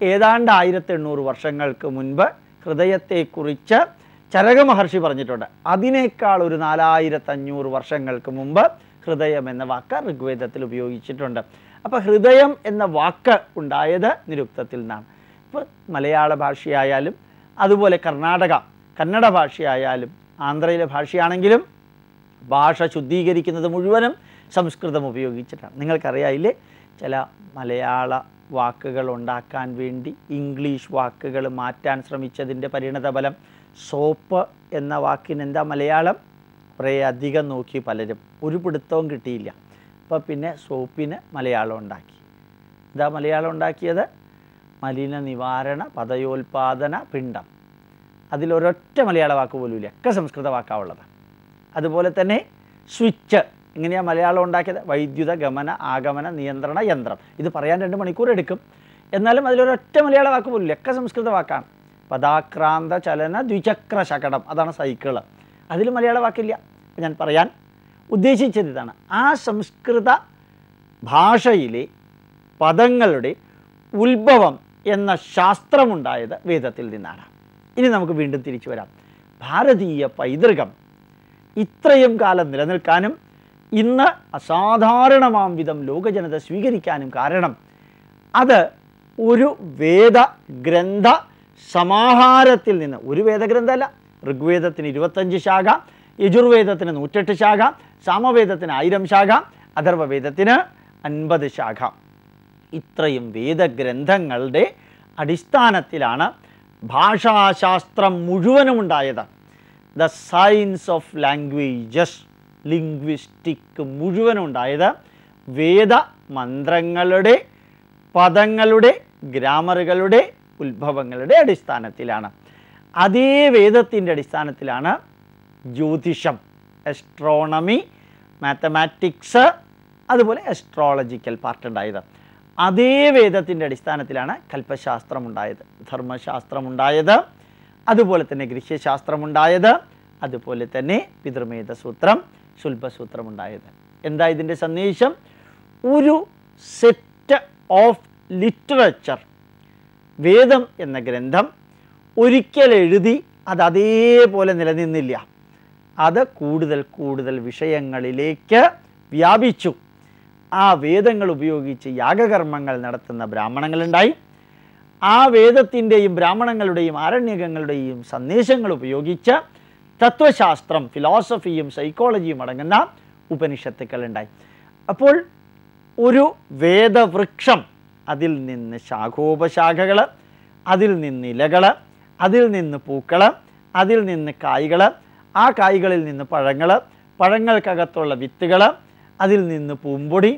S1: ഏതാണ്ട് ആയിരത്തി എണ്ണൂറ് വർഷങ്ങൾക്ക് മുൻപ് ഹൃദയത്തെക്കുറിച്ച് ചരക മഹർഷി പറഞ്ഞിട്ടുണ്ട്. അതിനേക്കാൾ ഒരു നാലായിരത്തഞ്ഞൂറ് വർഷങ്ങൾക്ക് മുമ്പ് ഹൃദയം എന്ന വാക്ക് ഋഗ്വേദത്തിൽ ഉപയോഗിച്ചിട്ടുണ്ട്. അപ്പോൾ ഹൃദയം എന്ന വാക്ക് ഉണ്ടായത് നിരുക്തത്തിൽ നിന്നാണ്. ഇപ്പോൾ മലയാള ഭാഷയായാലും അതുപോലെ കർണാടക കന്നഡ ഭാഷയായാലും ആന്ധ്രയിലെ ഭാഷയാണെങ്കിലും ഭാഷ ശുദ്ധീകരിക്കുന്നത് മുഴുവനും സംസ്കൃതം ഉപയോഗിച്ചിട്ടാണ്. നിങ്ങൾക്കറിയായില്ലേ ചില മലയാള വാക്കുകൾ ഉണ്ടാക്കാൻ വേണ്ടി ഇംഗ്ലീഷ് വാക്കുകൾ മാറ്റാൻ ശ്രമിച്ചതിന്റെ പരിണതഫലം സോപ്പ് എന്ന വാക്കിന് എന്താ മലയാളം? കുറേ അധികം നോക്കി പലരും ഒരു പിടുത്തവും കിട്ടിയില്ല. അപ്പോൾ പിന്നെ സോപ്പിന് മലയാളം ഉണ്ടാക്കി. എന്താ മലയാളം ഉണ്ടാക്കിയത്? മലിന നിവാരണ പദയോൽപാദന പിണ്ഡം. അതിലൊരൊറ്റ മലയാള വാക്ക് പോലും ഇല്ല ഒക്കെ സംസ്കൃത വാക്കാവുള്ളത് അതുപോലെ തന്നെ സ്വിച്ച് ഇങ്ങനെയാണ് മലയാളം ഉണ്ടാക്കിയത്? വൈദ്യുത ഗമന ആഗമന നിയന്ത്രണ യന്ത്രം. ഇത് പറയാൻ രണ്ട് മണിക്കൂർ എടുക്കും. എന്നാലും അതിലൊരൊറ്റ മലയാള വാക്ക് പോലും ലക്ക സംസ്കൃത വാക്കാണ്. പദാക്രാന്ത ചലന ദ്വിചക്ര ശകടം. അതാണ് സൈക്കിൾ. അതിൽ മലയാള വാക്കില്ല. ഞാൻ പറയാൻ ഉദ്ദേശിച്ചത് ഇതാണ്. ആ സംസ്കൃത ഭാഷയിലെ പദങ്ങളുടെ ഉത്ഭവം എന്ന ശാസ്ത്രമുണ്ടായത് വേദത്തിൽ നിന്നാണ്. ഇനി നമുക്ക് വീണ്ടും തിരിച്ചു വരാം. ഭാരതീയ പൈതൃകം ഇത്രയും കാലം നിലനിൽക്കാനും ഇന്ന് അസാധാരണമാം വിധം ലോകജനത സ്വീകരിക്കാനും കാരണം അത് ഒരു വേദ ഗ്രന്ഥ സമാഹാരത്തിൽ നിന്ന് ഒരു വേദഗ്രന്ഥമല്ല ഋഗ്വേദത്തിന് ഇരുപത്തഞ്ച് ശാഖ യജുർവേദത്തിന് നൂറ്റെട്ട് ശാഖ സാമവേദത്തിന് ആയിരം ശാഖ അഥർവവേദത്തിന് അൻപത് ശാഖ. ഇത്രയും വേദഗ്രന്ഥങ്ങളുടെ അടിസ്ഥാനത്തിലാണ് ഭാഷാശാസ്ത്രം മുഴുവനും ഉണ്ടായത് the science of languages linguistic മുഴുവൻ ഉണ്ടായത് വേദ മന്ത്രങ്ങളുടെ പദങ്ങളുടെ ഗ്രാമറുകളുടെ ഉത്ഭവങ്ങളുടെ അടിസ്ഥാനത്തിലാണ്. അതേ വേദത്തിന്റെ അടിസ്ഥാനത്തിലാണ് ജ്യോതിഷം എസ്ട്രോണമി മാത്തമാറ്റിക്സ് അതുപോലെ എസ്ട്രോളജിക്കൽ പാർട്ട് ഉണ്ടായത്. അതേ വേദത്തിന്റെ അടിസ്ഥാനത്തിലാണ് കൽപ്പശാസ്ത്രം ഉണ്ടായത് ധർമ്മശാസ്ത്രം ഉണ്ടായത് അതുപോലെ തന്നെ ഗൃഹ്യശാസ്ത്രം ഉണ്ടായത് അതുപോലെ തന്നെ പിതൃമേധസൂത്രം ശുൽഭസൂത്രം ഉണ്ടായത് എന്താ ഇതിന്റെ സന്ദേശം? ഒരു സെറ്റ് ഓഫ് ലിറ്ററേച്ചർ വേദം എന്ന ഗ്രന്ഥം ഒരിക്കൽ എഴുതി അത് അതേപോലെ നിലനിന്നില്ല. അത് കൂടുതൽ കൂടുതൽ വിഷയങ്ങളിലേക്ക് വ്യാപിച്ചു. ആ വേദങ്ങൾ ഉപയോഗിച്ച് യാഗകർമ്മങ്ങൾ നടത്തുന്ന ബ്രാഹ്മണങ്ങളുണ്ടായി. ആ വേദത്തിന്റെയും ബ്രാഹ്മണങ്ങളുടെയും ആരണ്യകങ്ങളുടെയും സന്ദേശങ്ങൾ ഉപയോഗിച്ച് തത്വശാസ്ത്രം ഫിലോസഫിയും സൈക്കോളജിയും അടങ്ങുന്ന ഉപനിഷത്തുക്കളുണ്ടായി. അപ്പോൾ ഒരു വേദവൃക്ഷം അതിൽ നിന്ന് ശാഖോപശാഖകൾ അതിൽ നിന്ന് ഇലകൾ അതിൽ നിന്ന് പൂക്കൾ അതിൽ നിന്ന് കായ്കൾ ആ കായ്കളിൽ നിന്ന് പഴങ്ങൾ പഴങ്ങൾക്കകത്തുള്ള വിത്തുകൾ അതിൽ നിന്ന് പൂമ്പൊടി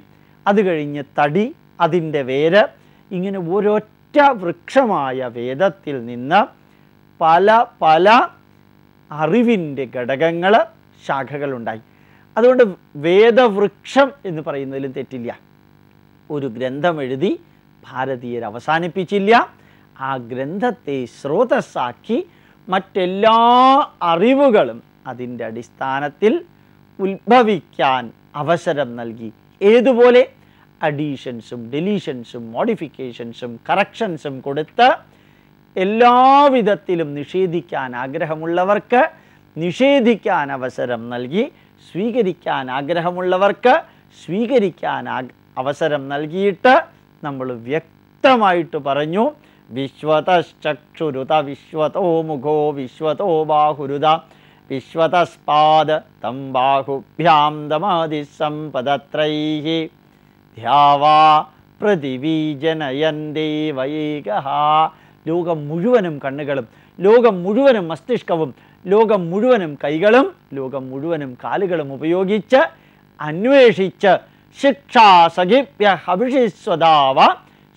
S1: അത് കഴിഞ്ഞ് തടി അതിന്റെ വേര് ഇങ്ങനെ ഒരൊറ്റ വൃക്ഷമായ വേദത്തിൽ നിന്ന് പല പല അറിവിന്റെ ഘടകങ്ങൾ ശാഖകളുണ്ടായി. അതുകൊണ്ട് വേദവൃക്ഷം എന്ന് പറയുന്നതിലും തെറ്റില്ല. ഒരു ഗ്രന്ഥം എഴുതി ഭാരതീയർ അവസാനിപ്പിച്ചില്ല. ആ ഗ്രന്ഥത്തെ സ്രോതസ്സാക്കി മറ്റെല്ലാ അറിവുകളും അതിന്റെ അടിസ്ഥാനത്തിൽ ഉത്ഭവിക്കാൻ അവസരം നൽകി. ഏതുപോലെ? അഡീഷൻസും ഡെലീഷൻസും മോഡിഫിക്കേഷൻസും കറക്ഷൻസും കൊടുത്ത് എല്ലാവിധത്തിലും നിഷേധിക്കാൻ ആഗ്രഹമുള്ളവർക്ക് നിഷേധിക്കാൻ അവസരം നൽകി സ്വീകരിക്കാൻ ആഗ്രഹമുള്ളവർക്ക് സ്വീകരിക്കാൻ അവസരം നൽകിയിട്ട് നമ്മൾ വ്യക്തമായിട്ട് പറഞ്ഞു വിശ്വതശ്ചക്ഷുരുത വിശ്വതോ മുഖോ വിശ്വതോ ബാഹുരുത വിശ്വതസ്പാദ തം ബാഹുഭ്യാം ദമാതി സമ്പദത്രൈ ധ്യാവാ പൃഥിവീ ജനയന്തേവൈക ലോകം മുഴുവനും കണ്ണുകളും ലോകം മുഴുവനും മസ്തിഷ്കവും ലോകം മുഴുവനും കൈകളും ലോകം മുഴുവനും കാലുകളും ഉപയോഗിച്ച് അന്വേഷിച്ച് ശിക്ഷാസഖിപ്യഹിസ്വതാവ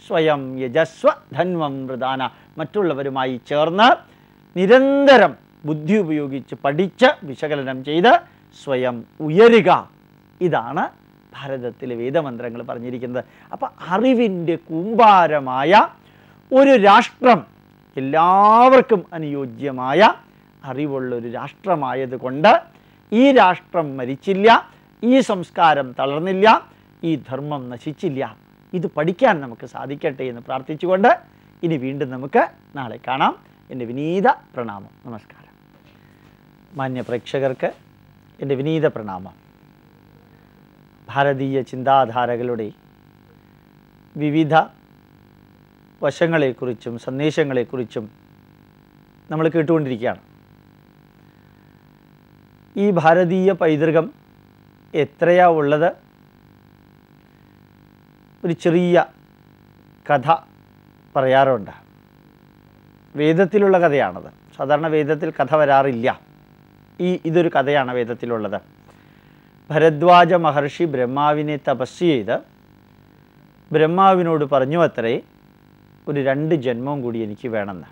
S1: സ്വയം യജസ്വ ധന്വം പ്രധാന മറ്റുള്ളവരുമായി ചേർന്ന് നിരന്തരം ബുദ്ധി ഉപയോഗിച്ച് പഠിച്ച് വിശകലനം ചെയ്ത് സ്വയം ഉയരുക. ഇതാണ് ഭാരതത്തിലെ വേദമന്ത്രങ്ങൾ പറഞ്ഞിരിക്കുന്നത്. അപ്പോൾ അറിവിന്റെ കൂമ്പാരമായ ഒരു രാഷ്ട്രം എല്ലാവർക്കും അനുയോജ്യമായ അറിവുള്ള ഒരു രാഷ്ട്രമായതുകൊണ്ട് ഈ രാഷ്ട്രം മരിച്ചില്ല ഈ സംസ്കാരം തളർന്നില്ല ഈ ധർമ്മം നശിച്ചില്ല. ഇത് പഠിക്കാൻ നമുക്ക് സാധിക്കട്ടെ എന്ന് പ്രാർത്ഥിച്ചുകൊണ്ട് ഇനി വീണ്ടും നമുക്ക് നാളെ കാണാം. എന്റെ വിനീത പ്രണാമം. നമസ്കാരം. മാന്യ പ്രേക്ഷകർക്ക് എന്റെ വിനീത പ്രണാമം. ഭാരതീയ ചിന്താധാരകളുടെ വിവിധ വശങ്ങളെക്കുറിച്ചും സന്ദേശങ്ങളെക്കുറിച്ചും നമ്മൾ കേട്ടുകൊണ്ടിരിക്കുകയാണ്. ഈ ഭാരതീയ പൈതൃകം എത്രയാ ഉള്ളത്? ഒരു ചെറിയ കഥ പറയാറുണ്ട്. വേദത്തിലുള്ള കഥയാണത്. സാധാരണ വേദത്തിൽ കഥ വരാറില്ല. ഈ ഇതൊരു കഥയാണ് വേദത്തിലുള്ളത്. ഭരദ്വാജ മഹർഷി ബ്രഹ്മാവിനെ തപസ് ചെയ്ത് ബ്രഹ്മാവിനോട് പറഞ്ഞു അത്രേ ഒരു രണ്ട് ജന്മവും കൂടി എനിക്ക് വേണമെന്ന്.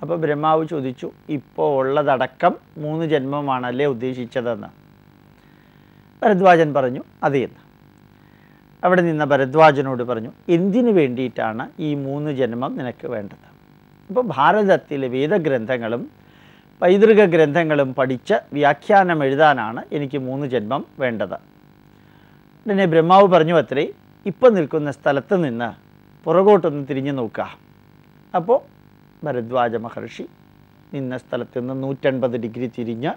S1: അപ്പോൾ ബ്രഹ്മാവ് ചോദിച്ചു ഇപ്പോൾ ഉള്ളതടക്കം മൂന്ന് ജന്മമാണല്ലേ ഉദ്ദേശിച്ചതെന്ന്. ഭരദ്വാജൻ പറഞ്ഞു അതെയെന്ന് അവിടെ നിന്ന ഭരദ്വാജനോട് പറഞ്ഞു എന്തിനു വേണ്ടിയിട്ടാണ് ഈ മൂന്ന് ജന്മം നിനക്ക് വേണ്ടത്? അപ്പോൾ ഭാരതത്തിലെ വേദഗ്രന്ഥങ്ങളും പൈതൃക ഗ്രന്ഥങ്ങളും പഠിച്ച് വ്യാഖ്യാനം എഴുതാനാണ് എനിക്ക് മൂന്ന് ജന്മം വേണ്ടത്. ഉടനെ ബ്രഹ്മാവ് പറഞ്ഞു അത്രേ ഇപ്പം നിൽക്കുന്ന സ്ഥലത്ത് നിന്ന് പുറകോട്ടൊന്ന് തിരിഞ്ഞു നോക്കുക. അപ്പോൾ ഭരദ്വാജ മഹർഷി നിന്ന സ്ഥലത്ത് നിന്ന് നൂറ്റൻപത് ഡിഗ്രി തിരിഞ്ഞ്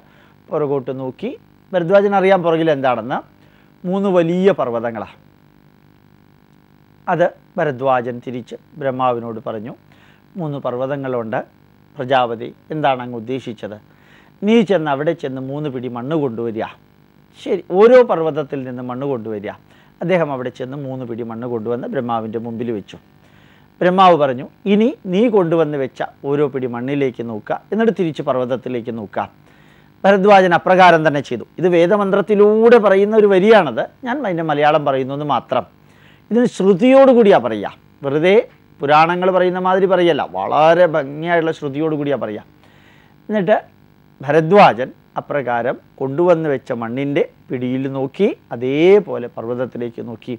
S1: പുറകോട്ട് നോക്കി. ഭരദ്വാജൻ അറിയാൻ പുറകിൽ എന്താണെന്ന്. മൂന്ന് വലിയ പർവതങ്ങളാണ് അത് ഭരദ്വാജൻ തിരിച്ച് ബ്രഹ്മാവിനോട് പറഞ്ഞു. മൂന്ന് പർവതങ്ങളുണ്ട്. പ്രജാപതി എന്താണ് അങ്ങ് ഉദ്ദേശിച്ചത്? നീ ചെന്ന് അവിടെ ചെന്ന് മൂന്ന് പിടി മണ്ണ് കൊണ്ടുവരിക. ശരി ഓരോ പർവതത്തിൽ നിന്ന് മണ്ണ് കൊണ്ടുവരിക. അദ്ദേഹം അവിടെ ചെന്ന് മൂന്ന് പിടി മണ്ണ് കൊണ്ടുവന്ന് ബ്രഹ്മാവിന്റെ മുമ്പിൽ വെച്ചു. ബ്രഹ്മാവ് പറഞ്ഞു ഇനി നീ കൊണ്ടുവന്ന് വെച്ച ഓരോ പിടി മണ്ണിലേക്ക് നോക്കുക എന്നിട്ട് തിരിച്ച് പർവതത്തിലേക്ക് നോക്കുക. ഭരദ്വാജൻ അപ്രകാരം തന്നെ ചെയ്തു. ഇത് വേദമന്ത്രത്തിലൂടെ പറയുന്ന ഒരു വരിയാണത്. ഞാൻ അതിന്റെ മലയാളം പറയുന്നതെന്ന് മാത്രം. ഇതിന് ശ്രുതിയോടുകൂടിയാണ് പറയുക. വെറുതെ പുരാണങ്ങൾ പറയുന്ന മാതിരി പറയല്ല വളരെ ഭംഗിയായുള്ള ശ്രുതിയോടുകൂടിയാണ് പറയുക. എന്നിട്ട് ഭരദ്വാജൻ അപ്രകാരം കൊണ്ടുവന്ന് വെച്ച മണ്ണിന്റെ പിടിയിൽ നോക്കി അതേപോലെ പർവതത്തിലേക്ക് നോക്കി.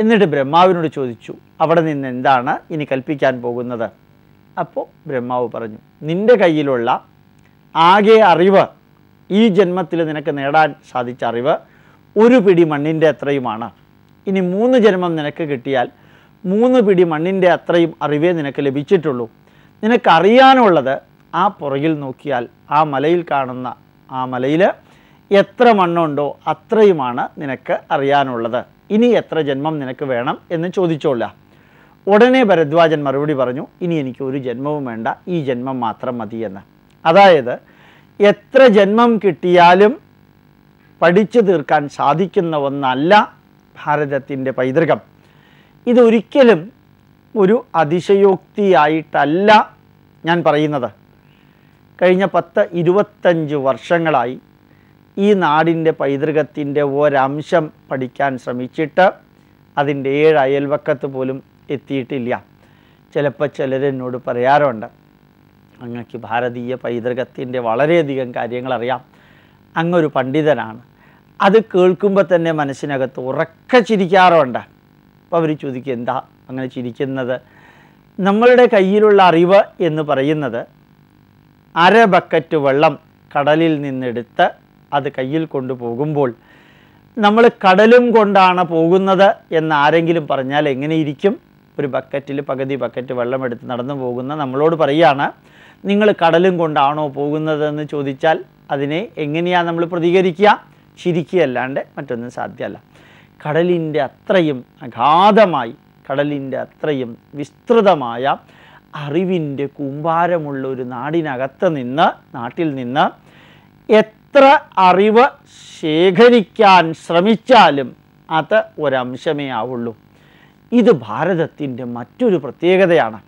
S1: എന്നിട്ട് ബ്രഹ്മാവിനോട് ചോദിച്ചു അവിടെ നിന്ന് എന്താണ് ഇനി കൽപ്പിക്കാൻ പോകുന്നത്? അപ്പോൾ ബ്രഹ്മാവ് പറഞ്ഞു നിന്റെ കയ്യിലുള്ള ആകെ അറിവ് ഈ ജന്മത്തിൽ നിനക്ക് നേടാൻ സാധിച്ച അറിവ് ഒരു പിടി മണ്ണിന്റെ അത്രയുമാണ്. ഇനി മൂന്ന് ജന്മം നിനക്ക് കിട്ടിയാൽ മൂന്ന് പിടി മണ്ണിന്റെ അത്രയും അറിവേ നിനക്ക് ലഭിച്ചിട്ടുള്ളൂ. നിനക്കറിയാനുള്ളത് ആ പുറകിൽ നോക്കിയാൽ ആ മലയിൽ കാണുന്ന ആ മലയിൽ എത്ര മണ്ണുണ്ടോ അത്രയുമാണ് നിനക്ക് അറിയാനുള്ളത്. ഇനി എത്ര ജന്മം നിനക്ക് വേണം എന്ന് ചോദിച്ചോല്ല ഉടനെ ഭരദ്വാജൻ മറുപടി പറഞ്ഞു ഇനി എനിക്ക് ഒരു ജന്മവും വേണ്ട ഈ ജന്മം മാത്രം മതിയെന്ന്. അതായത് എത്ര ജന്മം കിട്ടിയാലും പഠിച്ചു തീർക്കാൻ സാധിക്കുന്ന ഒന്നല്ല ഭാരതത്തിന്റെ പൈതൃകം. ഇതൊരിക്കലും ഒരു അതിശയോക്തിയായിട്ടല്ല ഞാൻ പറയുന്നത്. കഴിഞ്ഞ പത്ത് ഇരുപത്തഞ്ച് വർഷങ്ങളായി ഈ നാടിന്റെ പൈതൃകത്തിന്റെ ഒരംശം പഠിക്കാൻ ശ്രമിച്ചിട്ട് അതിന്റെ ഏഴ് അയൽവക്കത്ത് പോലും എത്തിയിട്ടില്ല. ചിലപ്പോൾ ചിലരെന്നോട് പറയാറുണ്ട് അങ്ങക്ക് ഭാരതീയ പൈതൃകത്തിന്റെ വളരെയധികം കാര്യങ്ങൾ അറിയാം. അങ്ങൊരു പണ്ഡിതനാണ്. അത് കേൾക്കുമ്പോൾ തന്നെ മനസ്സിനകത്ത് ഉറക്ക ചിരിക്കാറുണ്ട്. അപ്പോൾ അവർ ചോദിക്കും എന്താ അങ്ങനെ ചിരിക്കുന്നത്? നമ്മളുടെ കയ്യിലുള്ള അറിവ് എന്ന് പറയുന്നത് അര ബക്കറ്റ് വെള്ളം കടലിൽ നിന്നെടുത്ത് അത് കയ്യിൽ കൊണ്ടുപോകുമ്പോൾ നമ്മൾ കടലും കൊണ്ടാണ് പോകുന്നത് എന്ന് ആരെങ്കിലും പറഞ്ഞാൽ എങ്ങനെയിരിക്കും? ഒരു ബക്കറ്റിൽ പകുതി ബക്കറ്റ് വെള്ളം എടുത്ത് നടന്നു പോകുന്ന നമ്മളോട് പറയുകയാണ് നിങ്ങൾ കടലും കൊണ്ടാണോ പോകുന്നതെന്ന് ചോദിച്ചാൽ അതിനെ എങ്ങനെയാണ് നമ്മൾ പ്രതികരിക്കുക? ചിരിക്കുകയല്ലാണ്ട് മറ്റൊന്നും സാധ്യമല്ല. കടലിന്റെ അത്രയും അഗാധമായി കടലിന്റെ അത്രയും വിസ്തൃതമായ അറിവിന്റെ കൂമ്പാരമുള്ള ഒരു നാടിനകത്ത് നിന്ന് നാട്ടിൽ നിന്ന് എത്ര അറിവ് ശേഖരിക്കാൻ ശ്രമിച്ചാലും അത് ഒരംശമേ ആവുള്ളൂ. ഇത് ഭാരതത്തിന്റെ മറ്റൊരു പ്രത്യേകതയാണ്.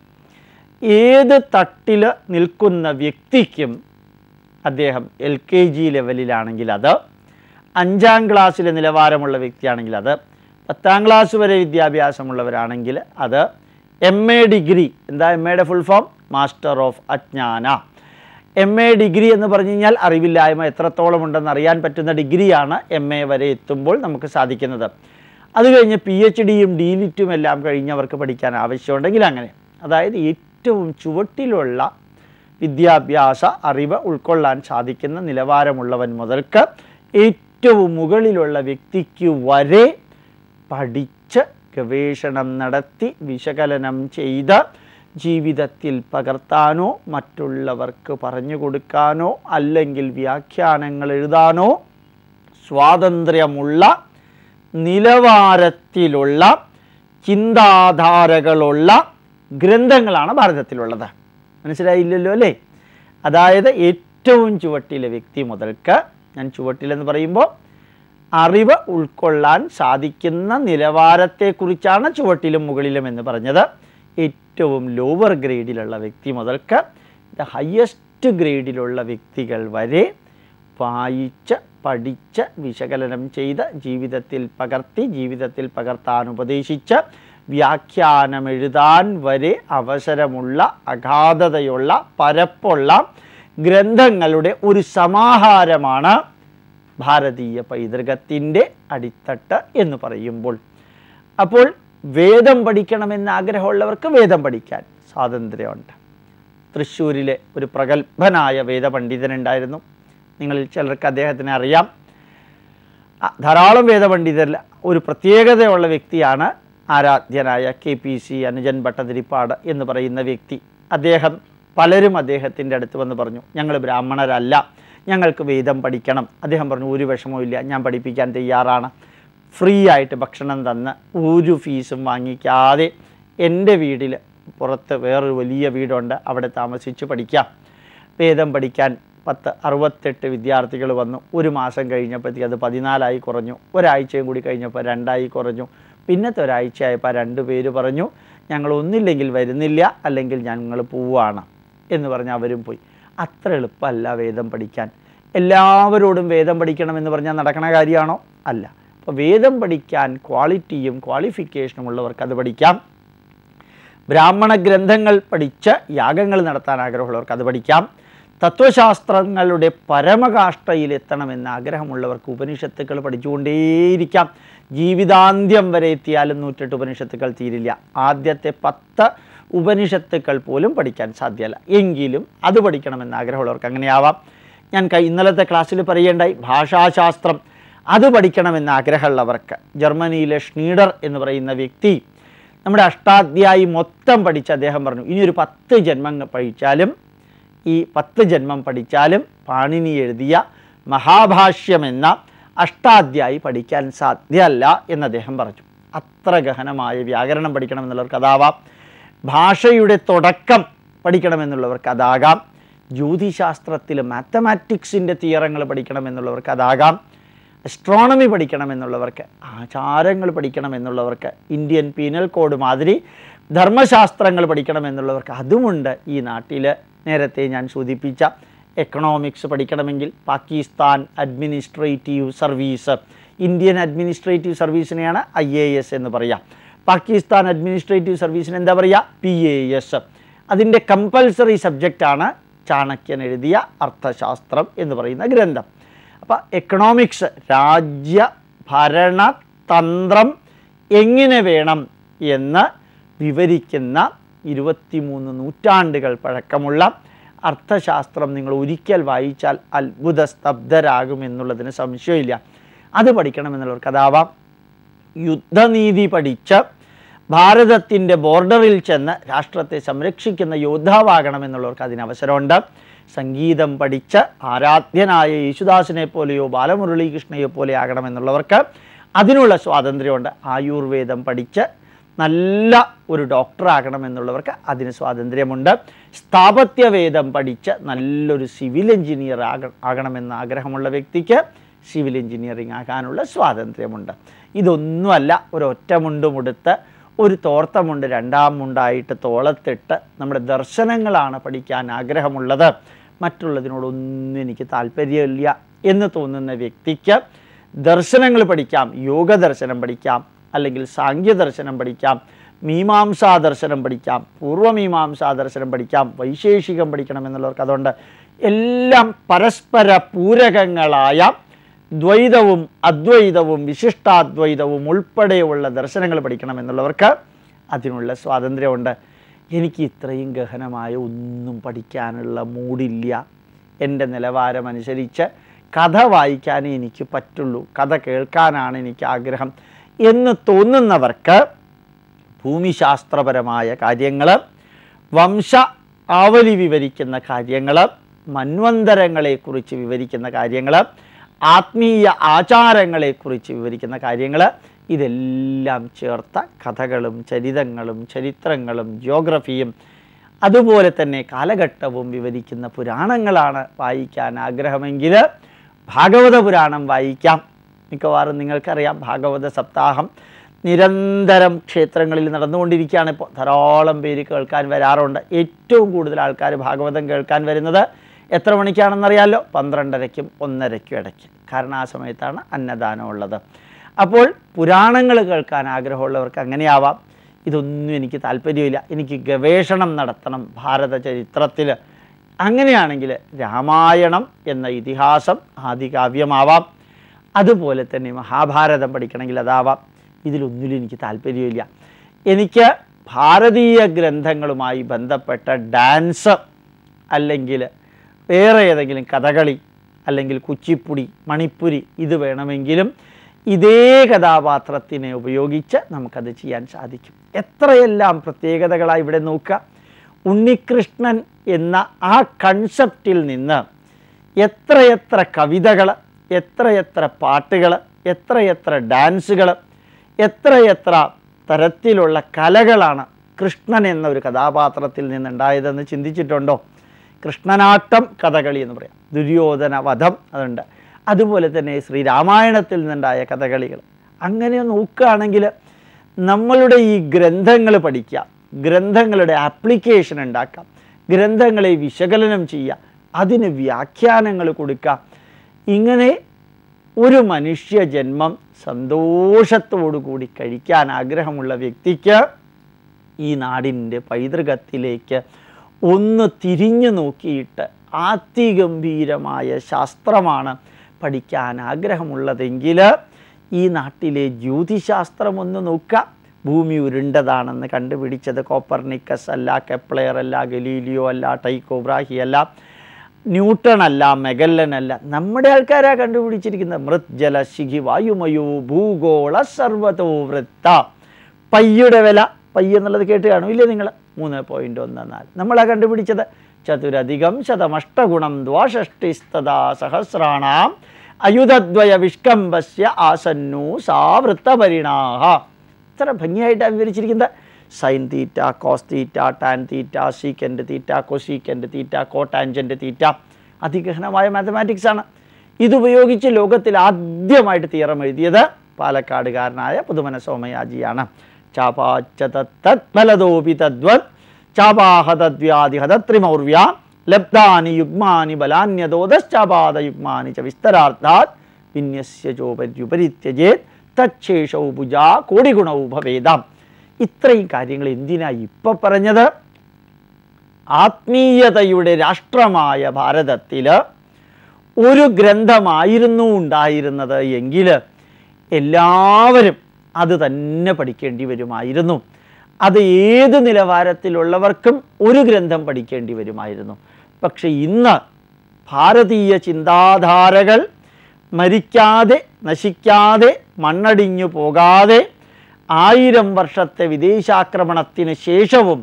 S1: ഏത് തട്ടിൽ നിൽക്കുന്ന വ്യക്തിക്കും അദ്ദേഹം എൽ കെ ജി ലെവലിലാണെങ്കിൽ അത് അഞ്ചാം ക്ലാസ്സിലെ നിലവാരമുള്ള വ്യക്തിയാണെങ്കിൽ അത് പത്താം ക്ലാസ് വരെ വിദ്യാഭ്യാസമുള്ളവരാണെങ്കിൽ അത് എം എ ഡിഗ്രി എന്താ എം എയുടെ ഫുൾ ഫോം മാസ്റ്റർ ഓഫ് അജ്ഞാന എം എ ഡിഗ്രി എന്ന് പറഞ്ഞു കഴിഞ്ഞാൽ അറിവില്ലായ്മ എത്രത്തോളം ഉണ്ടെന്ന് അറിയാൻ പറ്റുന്ന ഡിഗ്രിയാണ് എം എ വരെ എത്തുമ്പോൾ നമുക്ക് സാധിക്കുന്നത്. അത് കഴിഞ്ഞ് പി എച്ച് ഡിയും ഡി ലിറ്റും എല്ലാം കഴിഞ്ഞവർക്ക് പഠിക്കാൻ ആവശ്യമുണ്ടെങ്കിൽ അങ്ങനെ. അതായത് ഏറ്റവും ചുവട്ടിലുള്ള വിദ്യാഭ്യാസ അറിവ് ഉൾക്കൊള്ളാൻ സാധിക്കുന്ന നിലവാരമുള്ളവൻ മുതൽക്ക് ഏറ്റവും മുകളിലുള്ള വ്യക്തിക്ക് വരെ പഠിച്ച് ഗവേഷണം നടത്തി വിശകലനം ചെയ്ത് ജീവിതത്തിൽ പകർത്താനോ മറ്റുള്ളവർക്ക് പറഞ്ഞു കൊടുക്കാനോ അല്ലെങ്കിൽ വ്യാഖ്യാനങ്ങൾ എഴുതാനോ സ്വാതന്ത്ര്യമുള്ള നിലവാരത്തിലുള്ള ചിന്താധാരകളുള്ള ഗ്രന്ഥങ്ങളാണ് ഭാരതത്തിലുള്ളത്. മനസ്സിലായില്ലല്ലോ അല്ലേ? അതായത് ഏറ്റവും ചുവട്ടിലെ വ്യക്തി മുതൽക്ക് ഞാൻ ചുവട്ടിലെന്ന് പറയുമ്പോൾ അറിവ് ഉൾക്കൊള്ളാൻ സാധിക്കുന്ന നിലവാരത്തെക്കുറിച്ചാണ് ചുവട്ടിലും മുകളിലും എന്ന് പറഞ്ഞത്. ഏറ്റവും ലോവർ ഗ്രേഡിലുള്ള വ്യക്തി മുതൽക്ക് ഹയസ്റ്റ് ഗ്രേഡിലുള്ള വ്യക്തികൾ വരെ വായിച്ച് പഠിച്ച് വിശകലനം ചെയ്ത് ജീവിതത്തിൽ പകർത്തി ജീവിതത്തിൽ പകർത്താൻ ഉപദേശിച്ച് വ്യാഖ്യാനം എഴുതാൻ വരെ അവസരമുള്ള അഗാധതയുള്ള പരപ്പുള്ള ഗ്രന്ഥങ്ങളുടെ ഒരു സമാഹാരമാണ് ഭാരതീയ പൈതൃകത്തിന്റെ അടിത്തട്ട് എന്ന് പറയുമ്പോൾ. അപ്പോൾ വേദം പഠിക്കണമെന്ന് ആഗ്രഹമുള്ളവർക്ക് വേദം പഠിക്കാൻ സ്വാതന്ത്ര്യമുണ്ട്. തൃശ്ശൂരിലെ ഒരു പ്രഗത്ഭനായ വേദപണ്ഡിതനുണ്ടായിരുന്നു. നിങ്ങളിൽ ചിലർക്ക് അദ്ദേഹത്തിനെ അറിയാം. ധാരാളം വേദപണ്ഡിതരിൽ ഒരു പ്രത്യേകതയുള്ള വ്യക്തിയാണ് ആരാധ്യനായ കെ പി സി അനുജൻ ഭട്ടതിരിപ്പാട് എന്ന് പറയുന്ന വ്യക്തി. അദ്ദേഹം പലരും അദ്ദേഹത്തിന്റെ അടുത്ത് വന്ന് പറഞ്ഞു ഞങ്ങൾ ബ്രാഹ്മണരല്ല. ഞങ്ങൾക്ക് വേദം പഠിക്കണം. അദ്ദേഹം പറഞ്ഞു ഒരു വിഷമവും ഇല്ല ഞാൻ പഠിപ്പിക്കാൻ തയ്യാറാണ്. ഫ്രീ ആയിട്ട് ഭക്ഷണം തന്ന് ഒരു ഫീസും വാങ്ങിക്കാതെ എന്റെ വീട്ടിൽ പുറത്ത് വേറൊരു വലിയ വീടുണ്ട് അവിടെ താമസിച്ച് പഠിക്കാം. വേദം പഠിക്കാൻ പത്ത് അറുപത്തെട്ട് വിദ്യാർത്ഥികൾ വന്നു. ഒരു മാസം കഴിഞ്ഞപ്പോഴത്തേക്ക് അത് പതിനാലായി കുറഞ്ഞു. ഒരാഴ്ചയും കൂടി കഴിഞ്ഞപ്പോൾ രണ്ടായി കുറഞ്ഞു. പിന്നത്തെ ഒരാഴ്ചയായപ്പോൾ രണ്ട് പേര് പറഞ്ഞു ഞങ്ങൾ ഒന്നില്ലെങ്കിൽ വരുന്നില്ല അല്ലെങ്കിൽ ഞങ്ങൾ പോവാണ് എന്ന് പറഞ്ഞ് അവരും പോയി. അത്ര എളുപ്പമല്ല വേദം പഠിക്കാൻ. എല്ലാവരോടും വേദം പഠിക്കണമെന്ന് പറഞ്ഞാൽ നടക്കണ കാര്യമാണോ? അല്ല. അപ്പോൾ വേദം പഠിക്കാൻ ക്വാളിറ്റിയും ക്വാളിഫിക്കേഷനും ഉള്ളവർക്ക് അത് പഠിക്കാം. ബ്രാഹ്മണ ഗ്രന്ഥങ്ങൾ പഠിച്ച് യാഗങ്ങൾ നടത്താൻ ആഗ്രഹമുള്ളവർക്ക് അത് പഠിക്കാം. തത്വശാസ്ത്രങ്ങളുടെ പരമകാഷ്ഠയിൽ എത്തണമെന്ന് ആഗ്രഹമുള്ളവർക്ക് ഉപനിഷത്തുക്കൾ പഠിച്ചുകൊണ്ടേയിരിക്കാം. ജീവിതാന്ത്യം വരെ എത്തിയാലും നൂറ്റെട്ട് ഉപനിഷത്തുക്കൾ തീരില്ല. ആദ്യത്തെ പത്ത് ഉപനിഷത്തുക്കൾ പോലും പഠിക്കാൻ സാധ്യമല്ല. എങ്കിലും അത് പഠിക്കണമെന്ന് ആഗ്രഹമുള്ളവർക്ക് അങ്ങനെയാവാം. ഞാൻ ഇന്നലത്തെ ക്ലാസ്സിൽ പറയേണ്ടായി ഭാഷാശാസ്ത്രം. അത് പഠിക്കണമെന്ന് ആഗ്രഹമുള്ളവർക്ക്. ജർമ്മനിയിലെ ഷ്നീഡർ എന്ന് പറയുന്ന വ്യക്തി നമ്മുടെ അഷ്ടാധ്യായി മൊത്തം പഠിച്ച് അദ്ദേഹം പറഞ്ഞു ഇനി ഒരു പത്ത് ജന്മങ്ങൾ പഠിച്ചാലും ഈ പത്ത് ജന്മം പഠിച്ചാലും പാണിനി എഴുതിയ മഹാഭാഷ്യം എന്ന അഷ്ടാധ്യായി പഠിക്കാൻ സാധ്യമല്ല എന്ന് അദ്ദേഹം പറഞ്ഞു. അത്ര ഗഹനമായ വ്യാകരണം പഠിക്കണമെന്നുള്ളവർക്ക് അതാവാം. ഭാഷയുടെ തുടക്കം പഠിക്കണമെന്നുള്ളവർക്ക് അതാകാം. ജ്യോതിശാസ്ത്രത്തിൽ മാത്തമാറ്റിക്സിന്റെ തിയറങ്ങൾ പഠിക്കണമെന്നുള്ളവർക്ക് അതാകാം. അസ്ട്രോണമി പഠിക്കണമെന്നുള്ളവർക്ക് ആചാരങ്ങൾ പഠിക്കണമെന്നുള്ളവർക്ക് ഇന്ത്യൻ പീനൽ കോഡ് മാതിരി ധർമ്മശാസ്ത്രങ്ങൾ പഠിക്കണമെന്നുള്ളവർക്ക് അതുമുണ്ട് ഈ നാട്ടിൽ നേരത്തെ ഞാൻ സൂചിപ്പിച്ച എക്കണോമിക്സ് പഠിക്കണമെങ്കിൽ Pakistan administrative service Indian administrative സർവീസിനെയാണ് I A S എന്ന് പറയുക പാകിസ്ഥാൻ അഡ്മിനിസ്ട്രേറ്റീവ് സർവീസിന് എന്താ പറയുക പി എ എസ് അതിന്റെ കമ്പൽസറി സബ്ജക്റ്റാണ് ചാണക്യൻ എഴുതിയ അർത്ഥശാസ്ത്രം എന്ന് പറയുന്ന ഗ്രന്ഥം. അപ്പോൾ എക്കണോമിക്സ് രാജ്യ ഭരണതന്ത്രം എങ്ങനെ വേണം എന്ന് വിവരിക്കുന്ന ഇരുപത്തിമൂന്ന് നൂറ്റാണ്ടുകൾ പഴക്കമുള്ള അർത്ഥശാസ്ത്രം നിങ്ങൾ ഒരിക്കൽ വായിച്ചാൽ അത്ഭുത സ്തബ്ധരാകുമെന്നുള്ളതിന് സംശയമില്ല. അത് പഠിക്കണമെന്നുള്ളവർക്ക് അതാവാം യുദ്ധനീതി പഠിച്ച് ഭാരതത്തിന്റെ ബോർഡറിൽ ചെന്ന് രാഷ്ട്രത്തെ സംരക്ഷിക്കുന്ന യോദ്ധാവാകണമെന്നുള്ളവർക്ക് അതിന് അവസരമുണ്ട് സംഗീതം പഠിച്ച് ആരാധ്യനായ യേശുദാസിനെ പോലെയോ ബാലമുരളീകൃഷ്ണയെ പോലെ ആകണമെന്നുള്ളവർക്ക് അതിനുള്ള സ്വാതന്ത്ര്യമുണ്ട്. ആയുർവേദം പഠിച്ച് നല്ല ഒരു ഡോക്ടർ ആകണമെന്നുള്ളവർക്ക് അതിന് സ്വാതന്ത്ര്യമുണ്ട്. സ്ഥാപത്യവേദം പഠിച്ച് നല്ലൊരു സിവിൽ എഞ്ചിനീയർ ആക ആകണമെന്ന് ആഗ്രഹമുള്ള വ്യക്തിക്ക് സിവിൽ എഞ്ചിനീയറിംഗ് ആകാനുള്ള സ്വാതന്ത്ര്യമുണ്ട്. ഇതൊന്നുമല്ല ഒരു ഒറ്റമുണ്ടുമുടുത്ത് ഒരു തോർത്തമുണ്ട് രണ്ടാം മുണ്ടായിട്ട് തോളത്തിട്ട് നമ്മുടെ ദർശനങ്ങളാണ് പഠിക്കാൻ ആഗ്രഹമുള്ളത്. മറ്റുള്ളതിനോടൊന്നും എനിക്ക് താല്പര്യമില്ല എന്ന് തോന്നുന്ന വ്യക്തിക്ക് ദർശനങ്ങൾ പഠിക്കാം യോഗ ദർശനം പഠിക്കാം അല്ലെങ്കിൽ സാങ്ക്യ ദർശനം പഠിക്കാം മീമാംസാ ദർശനം പഠിക്കാം പൂർവമീമാംസാ ദർശനം പഠിക്കാം വൈശേഷികം പഠിക്കണം എന്നുള്ളവർക്ക് അതുകൊണ്ട് എല്ലാം പരസ്പര പൂരകങ്ങളായ ദ്വൈതവും അദ്വൈതവും വിശിഷ്ടാദ്വൈതവും ഉൾപ്പെടെയുള്ള ദർശനങ്ങൾ പഠിക്കണം എന്നുള്ളവർക്ക് അതിനുള്ള സ്വാതന്ത്ര്യമുണ്ട്. എനിക്ക് ഇത്രയും ഗഹനമായ ഒന്നും പഠിക്കാനുള്ള മൂടില്ല. എന്റെ നിലവാരമനുസരിച്ച് കഥ വായിക്കാനേ എനിക്ക് പറ്റുള്ളൂ. കഥ കേൾക്കാനാണ് എനിക്ക് ആഗ്രഹം. എന്ന് തോന്നുന്നവർക്ക് ഭൂമിശാസ്ത്രപരമായ കാര്യങ്ങൾ വംശ ആവലി വിവരിക്കുന്ന കാര്യങ്ങൾ മന്വന്തരങ്ങളെക്കുറിച്ച് വിവരിക്കുന്ന കാര്യങ്ങൾ ആത്മീയ ആചാരങ്ങളെക്കുറിച്ച് വിവരിക്കുന്ന കാര്യങ്ങൾ ഇതെല്ലാം ചേർത്ത കഥകളും ചരിതങ്ങളും ചരിത്രങ്ങളും ജിയോഗ്രഫിയും അതുപോലെ തന്നെ കാലഘട്ടവും വിവരിക്കുന്ന പുരാണങ്ങളാണ് വായിക്കാൻ ആഗ്രഹമെങ്കിൽ ഭാഗവത പുരാണം വായിക്കാം. മിക്കവാറും നിങ്ങൾക്കറിയാം ഭാഗവത സപ്താഹം നിരന്തരം ക്ഷേത്രങ്ങളിൽ നടന്നുകൊണ്ടിരിക്കുകയാണ് ഇപ്പോൾ. ധാരാളം പേര് കേൾക്കാൻ വരാറുണ്ട്. ഏറ്റവും കൂടുതൽ ആൾക്കാർ ഭാഗവതം കേൾക്കാൻ വരുന്നത് എത്ര മണിക്കാണെന്നറിയാമല്ലോ പന്ത്രണ്ടരയ്ക്കും ഒന്നരയ്ക്കും ഇടയ്ക്ക്. കാരണം ആ സമയത്താണ് അന്നദാനം ഉള്ളത്. അപ്പോൾ പുരാണങ്ങൾ കേൾക്കാൻ ആഗ്രഹമുള്ളവർക്ക് അങ്ങനെയാവാം. ഇതൊന്നും എനിക്ക് താല്പര്യമില്ല. എനിക്ക് ഗവേഷണം നടത്തണം ഭാരത ചരിത്രത്തിൽ. അങ്ങനെയാണെങ്കിൽ രാമായണം എന്ന ഇതിഹാസം ആദികാവ്യമാവാം. അതുപോലെ തന്നെ മഹാഭാരതം പഠിക്കണമെങ്കിൽ അതാവാം. ഇതിലൊന്നിലും എനിക്ക് താല്പര്യമില്ല. എനിക്ക് ഭാരതീയ ഗ്രന്ഥങ്ങളുമായി ബന്ധപ്പെട്ട ഡാൻസ് അല്ലെങ്കിൽ വേറെ ഏതെങ്കിലും കഥകളി അല്ലെങ്കിൽ കുച്ചിപ്പുടി മണിപ്പുരി ഇത് വേണമെങ്കിലും ഇതേ കഥാപാത്രത്തിനെ ഉപയോഗിച്ച് നമുക്കത് ചെയ്യാൻ സാധിക്കും. എത്രയെല്ലാം പ്രത്യേകതകളായി ഇവിടെ നോക്കുക. ഉണ്ണികൃഷ്ണൻ എന്ന ആ കൺസെപ്റ്റിൽ നിന്ന് എത്രയെത്ര കവിതകൾ എത്രയെത്ര പാട്ടുകൾ എത്രയെത്ര ഡാൻസുകൾ എത്രയെത്ര തരത്തിലുള്ള കലകളാണ് കൃഷ്ണൻ എന്ന ഒരു കഥാപാത്രത്തിൽ നിന്നുണ്ടായതെന്ന് ചിന്തിച്ചിട്ടുണ്ടോ? കൃഷ്ണനാട്ടം കഥകളി എന്ന് പറയാം. ദുര്യോധന വധം അതുണ്ട്. അതുപോലെ തന്നെ ശ്രീരാമായണത്തിൽ നിന്നുണ്ടായ കഥകളികൾ. അങ്ങനെ നോക്കുകയാണെങ്കിൽ നമ്മളുടെ ഈ ഗ്രന്ഥങ്ങൾ പഠിക്കുക ഗ്രന്ഥങ്ങളുടെ ആപ്ലിക്കേഷൻ ഉണ്ടാക്കാം ഗ്രന്ഥങ്ങളെ വിശകലനം ചെയ്യുക അതിന് വ്യാഖ്യാനങ്ങൾ കൊടുക്കുക ഇങ്ങനെ ഒരു മനുഷ്യ ജന്മം സന്തോഷത്തോടു കൂടി കഴിക്കാൻ ആഗ്രഹമുള്ള വ്യക്തിക്ക് ഈ നാടിന്റെ പൈതൃകത്തിലേക്ക് ഒന്ന് തിരിഞ്ഞു നോക്കിയിട്ട് അതിഗംഭീരമായ ശാസ്ത്രമാണ് പഠിക്കാൻ ആഗ്രഹമുള്ളതെങ്കിൽ ഈ നാട്ടിലെ ജ്യോതിശാസ്ത്രം ഒന്ന് നോക്കുക. ഭൂമി ഉരുണ്ടതാണെന്ന് കണ്ടുപിടിച്ചത് കോപ്പർനിക്കസ് അല്ല കെപ്ലെയർ അല്ല ഗലീലിയോ അല്ല ടൈക്കോബ്രാഹി അല്ല. ന്യൂട്ടൺ അല്ല മെഗല്ലൻ അല്ല നമ്മുടെ ആൾക്കാരാ കണ്ടുപിടിച്ചിരിക്കുന്നത്. മൃത്ജല ശിഖി വായുമയോ ഭൂഗോള സർവതോ വൃത്ത പയ്യുടെ വില പയ്യ എന്നുള്ളത് കേട്ട് കാണും ഇല്ലേ നിങ്ങൾ? മൂന്ന് പോയിന്റ് ഒന്ന് നാല്. നമ്മളാ കണ്ടുപിടിച്ചത്. ചതുരധികം ശതമഷ്ടഗുണം ദ്വാഷഷ്ടിസ്തദാ സഹസ്രാണാം. അയുധദ്വയ വിഷ്കംബസ്യ ആസന്നു സാവൃത്ത പരിണാഹ ഇത്ര ഭംഗിയായിട്ടാണ് വിവരിച്ചിരിക്കുന്നത്. Sine theta cos theta tan theta secant theta cosecant theta cotangent theta അതിഗഹനമായ mathematics ആണ്. ഇതുപയോഗിച്ച് ലോകത്തിൽ ആദ്യമായിട്ട് തിയറം എഴുതിയത് പാലക്കാടുകാരനായ പുതുമന സോമയാജിയാണ് ചാപാച്ചതത്ഫലതോപി തദ്വത് ചാപാഹതദ്വ്യാധിഹതത്രിമൗർവ്യ ലബ്ധാനി യുഗ്മാനി ബലാന്യദോദശ്ചാപാദയുഗ്മാനി ച വിസ്തരാർത്ഥാത് വിന്യസ്യ ചോപര്യുപരിത്യജേത് തച്ഛേഷൗ ഭുജാ കോടിഗുണൗ ഭവേദാം. ഇത്രയും കാര്യങ്ങൾ എന്തിനാ ഇപ്പൊ പറഞ്ഞത്? ആത്മീയതയുടെ രാഷ്ട്രമായ ഭാരതത്തിൽ ഒരു ഗ്രന്ഥമായിരുന്നു ഉണ്ടായിരുന്നത് എങ്കിൽ എല്ലാവരും അത് തന്നെ പഠിക്കേണ്ടി വരുമായിരുന്നു. അത് ഏത് നിലവാരത്തിലുള്ളവർക്കും ഒരു ഗ്രന്ഥം പഠിക്കേണ്ടി വരുമായിരുന്നു. പക്ഷെ ഇന്ന് ഭാരതീയ ചിന്താധാരകൾ മരിക്കാതെ നശിക്കാതെ മണ്ണടിഞ്ഞു പോകാതെ ആയിരം വർഷത്തെ വിദേശാക്രമണത്തിന് ശേഷവും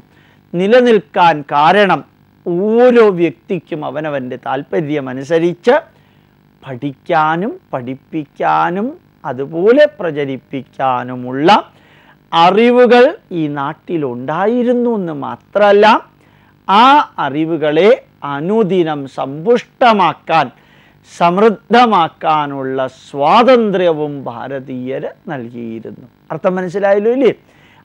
S1: നിലനിൽക്കാൻ കാരണം ഓരോ വ്യക്തിക്കും അവനവന്റെ താല്പര്യമനുസരിച്ച് പഠിക്കാനും പഠിപ്പിക്കാനും അതുപോലെ പ്രചരിപ്പിക്കാനുമുള്ള അറിവുകൾ ഈ നാട്ടിലുണ്ടായിരുന്നു എന്ന് മാത്രമല്ല ആ അറിവുകളെ അനുദിനം സമ്പുഷ്ടമാക്കാൻ സമൃദ്ധമാക്കാനുള്ള സ്വാതന്ത്ര്യവും ഭാരതീയർ നൽകിയിരുന്നു. അർത്ഥം മനസ്സിലായല്ലോ ഇല്ലേ?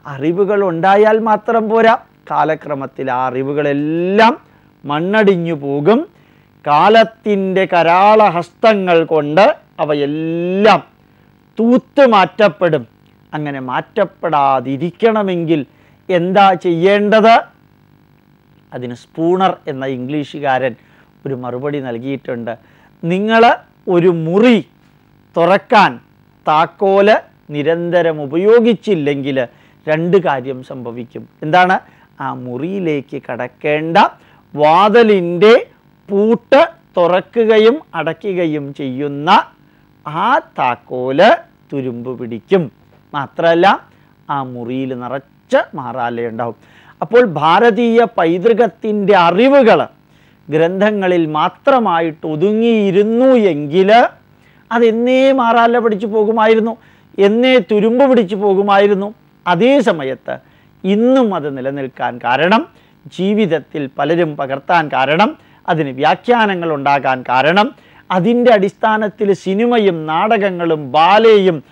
S1: അറിവുകൾ ഉണ്ടായാൽ മാത്രം പോരാ. കാലക്രമത്തിൽ ആ അറിവുകളെല്ലാം മണ്ണടിഞ്ഞു പോകും. കാലത്തിന്റെ കരാളഹസ്തങ്ങൾ കൊണ്ട് അവയെല്ലാം തൂത്ത് മാറ്റപ്പെടും. അങ്ങനെ മാറ്റപ്പെടാതിരിക്കണമെങ്കിൽ എന്താ ചെയ്യേണ്ടത്? അതിന് സ്പൂണർ എന്ന ഇംഗ്ലീഷുകാരൻ ഒരു മറുപടി നൽകിയിട്ടുണ്ട്. നിങ്ങൾ ഒരു മുറി തുറക്കാൻ താക്കോൽ നിരന്തരം ഉപയോഗിച്ചില്ലെങ്കിൽ രണ്ട് കാര്യം സംഭവിക്കും. എന്താണ്? ആ മുറിയിലേക്ക് കടക്കേണ്ട വാതിലിന്റെ പൂട്ട് തുറക്കുകയും അടയ്ക്കുകയും ചെയ്യുന്ന ആ താക്കോൽ തുരുമ്പ് പിടിക്കും. മാത്രമല്ല ആ മുറിയിൽ നിറച്ച് മാറാലയുണ്ടാവും. അപ്പോൾ ഭാരതീയ പൈതൃകത്തിന്റെ അറിവുകൾ ഗ്രന്ഥങ്ങളിൽ മാത്രമായിട്ട് ഒതുങ്ങിയിരുന്നു എങ്കിൽ അതെന്നേ മാറാല പിടിച്ചു പോകുമായിരുന്നു. എന്നേ തുരുമ്പ് പിടിച്ചു പോകുമായിരുന്നു. അതേ സമയത്ത് ഇന്നും അത് നിലനിൽക്കാൻ കാരണം ജീവിതത്തിൽ പലരും പകർത്താൻ കാരണം അതിന് വ്യാഖ്യാനങ്ങൾ ഉണ്ടാകാൻ കാരണം അതിന്റെ അടിസ്ഥാനത്തിൽ സിനിമയും നാടകങ്ങളും ബാലയും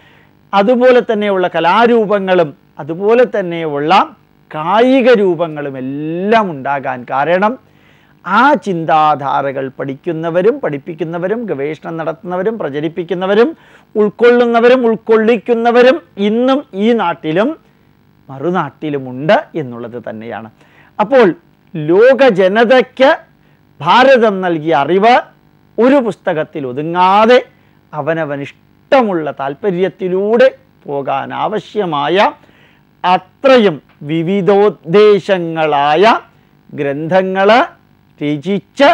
S1: അതുപോലെ തന്നെയുള്ള കലാരൂപങ്ങളും അതുപോലെ തന്നെയുള്ള കായിക രൂപങ്ങളും എല്ലാം ഉണ്ടാകാൻ കാരണം ആ ചിന്താധാരകൾ പഠിക്കുന്നവരും പഠിപ്പിക്കുന്നവരും ഗവേഷണം നടത്തുന്നവരും പ്രചരിപ്പിക്കുന്നവരും ഉൾക്കൊള്ളുന്നവരും ഉൾക്കൊള്ളിക്കുന്നവരും ഇന്നും ഈ നാട്ടിലും മറുനാട്ടിലുമുണ്ട് എന്നുള്ളത് തന്നെയാണ്. അപ്പോൾ ലോക ജനതയ്ക്ക് ഭാരതം നൽകിയ അറിവ് ഒരു പുസ്തകത്തിൽ ഒതുങ്ങാതെ അവനവൻ ഇഷ്ടമുള്ള താല്പര്യത്തിലൂടെ പോകാൻ ആവശ്യമായ അത്രയും വിവിധോദ്ദേശങ്ങളായ ഗ്രന്ഥങ്ങൾ രചിച്ച്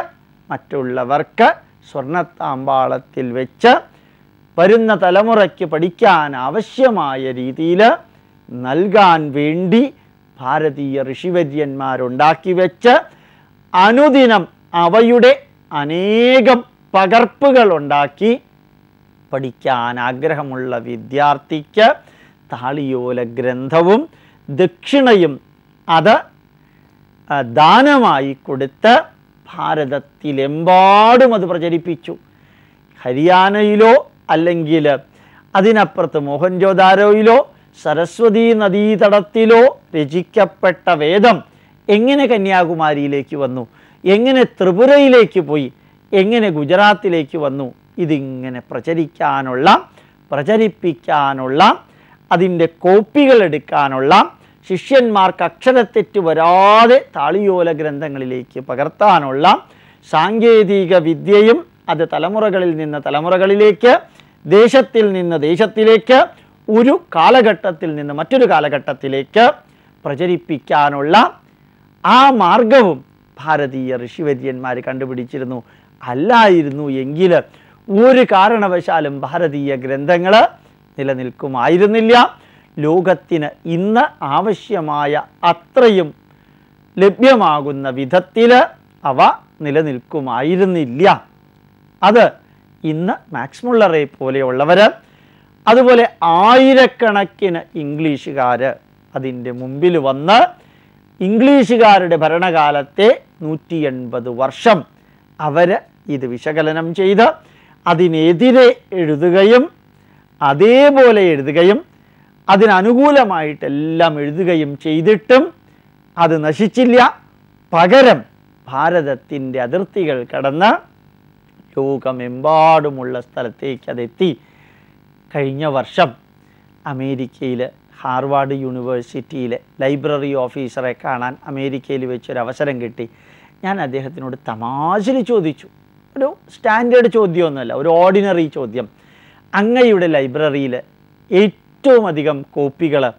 S1: മറ്റുള്ളവർക്ക് സ്വർണത്താമ്പാളത്തിൽ വെച്ച് വരുന്ന തലമുറയ്ക്ക് പഠിക്കാൻ ആവശ്യമായ രീതിയിൽ നൽകാൻ വേണ്ടി ഭാരതീയ ഋഷിവര്യന്മാരുണ്ടാക്കി വെച്ച് അനുദിനം അവയുടെ അനേകം പകർപ്പുകൾ ഉണ്ടാക്കി പഠിക്കാൻ ആഗ്രഹമുള്ള വിദ്യാർത്ഥിക്ക് താളിയോല ഗ്രന്ഥവും ദക്ഷിണയും അത് ദാനമായി കൊടുത്ത് ഭാരതത്തിലെമ്പാടും അത് പ്രചരിപ്പിച്ചു. ഹരിയാനയിലോ അല്ലെങ്കിൽ അതിനപ്പുറത്ത് മോഹൻജോദാരോയിലോ സരസ്വതി നദീതടത്തിലോ രചിക്കപ്പെട്ട വേദം എങ്ങനെ കന്യാകുമാരിയിലേക്ക് വന്നു? എങ്ങനെ ത്രിപുരയിലേക്ക് പോയി? എങ്ങനെ ഗുജറാത്തിലേക്ക് വന്നു? ഇതിങ്ങനെ പ്രചരിക്കാനുള്ള പ്രചരിപ്പിക്കാനുള്ള അതിന്റെ കോപ്പികൾ എടുക്കാനുള്ള ശിഷ്യന്മാർക്ക് അക്ഷരത്തെറ്റ് വരാതെ താളിയോല ഗ്രന്ഥങ്ങളിലേക്ക് പകർത്താനുള്ള സാങ്കേതിക വിദ്യയും അത് തലമുറകളിൽ നിന്ന് തലമുറകളിലേക്ക് ദേശത്തിൽ നിന്ന് ദേശത്തിലേക്ക് ഒരു കാലഘട്ടത്തിൽ നിന്ന് മറ്റൊരു കാലഘട്ടത്തിലേക്ക് പ്രചരിപ്പിക്കാനുള്ള ആ മാർഗവും ഭാരതീയ ഋഷിവര്യന്മാർ കണ്ടുപിടിച്ചിരുന്നു. അല്ലായിരുന്നു എങ്കിൽ ഒരു കാരണവശാലും ഭാരതീയ ഗ്രന്ഥങ്ങൾ നിലനിൽക്കുമായിരുന്നില്ല. ലോകത്തിന് ഇന്ന് ആവശ്യമായ അത്രയും ലഭ്യമാകുന്ന വിധത്തിൽ അവ നിലനിൽക്കുമായിരുന്നില്ല. അത് ഇന്ന് മാക്സ്മുള്ളറെ പോലെയുള്ളവർ അതുപോലെ ആയിരക്കണക്കിന് ഇംഗ്ലീഷുകാർ അതിന്റെ മുമ്പിൽ വന്ന് ഇംഗ്ലീഷുകാരുടെ ഭരണകാലത്തെ നൂറ്റി എൺപത് വർഷം അവർ ഇത് വിശകലനം ചെയ്ത് അതിനെതിരെ എഴുതുകയും അതേപോലെ എഴുതുകയും അതിനനുകൂലമായിട്ടെല്ലാം എഴുതുകയും ചെയ്തിട്ടും അത് നശിച്ചില്ല. പകരം ഭാരതത്തിന്റെ അതിർത്തികൾ കടന്ന് ലോകമെമ്പാടുമുള്ള സ്ഥലത്തേക്ക് അതെത്തി. കഴിഞ്ഞ വർഷം അമേരിക്കയിൽ ഹാർവാർഡ് യൂണിവേഴ്സിറ്റിയിലെ ലൈബ്രറി ഓഫീസറെ കാണാൻ അമേരിക്കയിൽ വെച്ചൊരു അവസരം കിട്ടി. ഞാൻ അദ്ദേഹത്തിനോട് തമാശയിൽ ചോദിച്ചു. ഒരു സ്റ്റാൻഡേർഡ് ചോദ്യമൊന്നുമല്ല ഒരു ഓർഡിനറി ചോദ്യം. അങ്ങയുടെ ലൈബ്രറിയിൽ ഏറ്റവും അധികം കോപ്പികൾ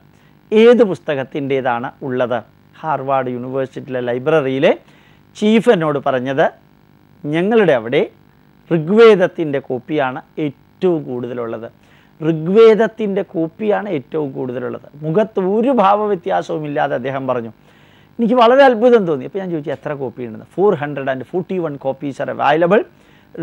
S1: ഏത് പുസ്തകത്തിന്റേതാണ് ഉള്ളത്? ഹാർവാർഡ് യൂണിവേഴ്സിറ്റിയിലെ ലൈബ്രറിയിലെ ചീഫ് എന്നോട് പറഞ്ഞത് ഞങ്ങളുടെ അവിടെ ഋഗ്വേദത്തിന്റെ കോപ്പിയാണ് ഏറ്റവും കൂടുതലുള്ളത്. ഋഗ്വേദത്തിന്റെ കോപ്പിയാണ് ഏറ്റവും കൂടുതലുള്ളത്. മുഖത്ത് ഒരു ഭാവവ്യത്യാസവും ഇല്ലാതെ അദ്ദേഹം പറഞ്ഞു. എനിക്ക് വളരെ അത്ഭുതം തോന്നി. അപ്പോൾ ഞാൻ ചോദിച്ചു എത്ര കോപ്പി ഉണ്ടെന്ന്? Four hundred and forty one copies are available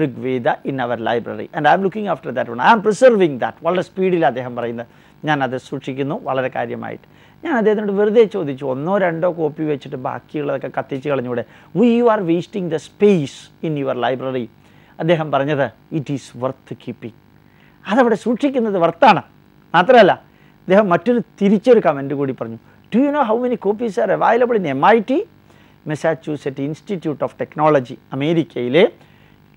S1: Rigveda in our library and I am looking after that one I am preserving that വളരെ സ്പീഡിൽ അദ്ദേഹം പറയുന്നത്. ഞാൻ അത് സൂക്ഷിക്കുന്നു. വളരെ കാര്യമായിട്ട്. ഞാൻ അദ്ദേഹത്തിനോട് വെറുതെ ചോദിച്ചു ഒന്നോ രണ്ടോ കോപ്പി വെച്ചിട്ട് ബാക്കിയുള്ളതൊക്കെ കത്തിച്ച് കളഞ്ഞൂടെ? We you are wasting the space in your library അദ്ദേഹം പറഞ്ഞത് ഇറ്റ് ഈസ് വർത്ത് കീപ്പിംഗ് അതവിടെ സൂക്ഷിക്കുന്നത് വർത്താണ് മാത്രമല്ല അദ്ദേഹം മറ്റൊരു തിരിച്ചൊരു കമന്റ് കൂടി പറഞ്ഞു. Do you know how many copies are available in M I T Massachusetts Institute of Technology അമേരിക്കയിലെ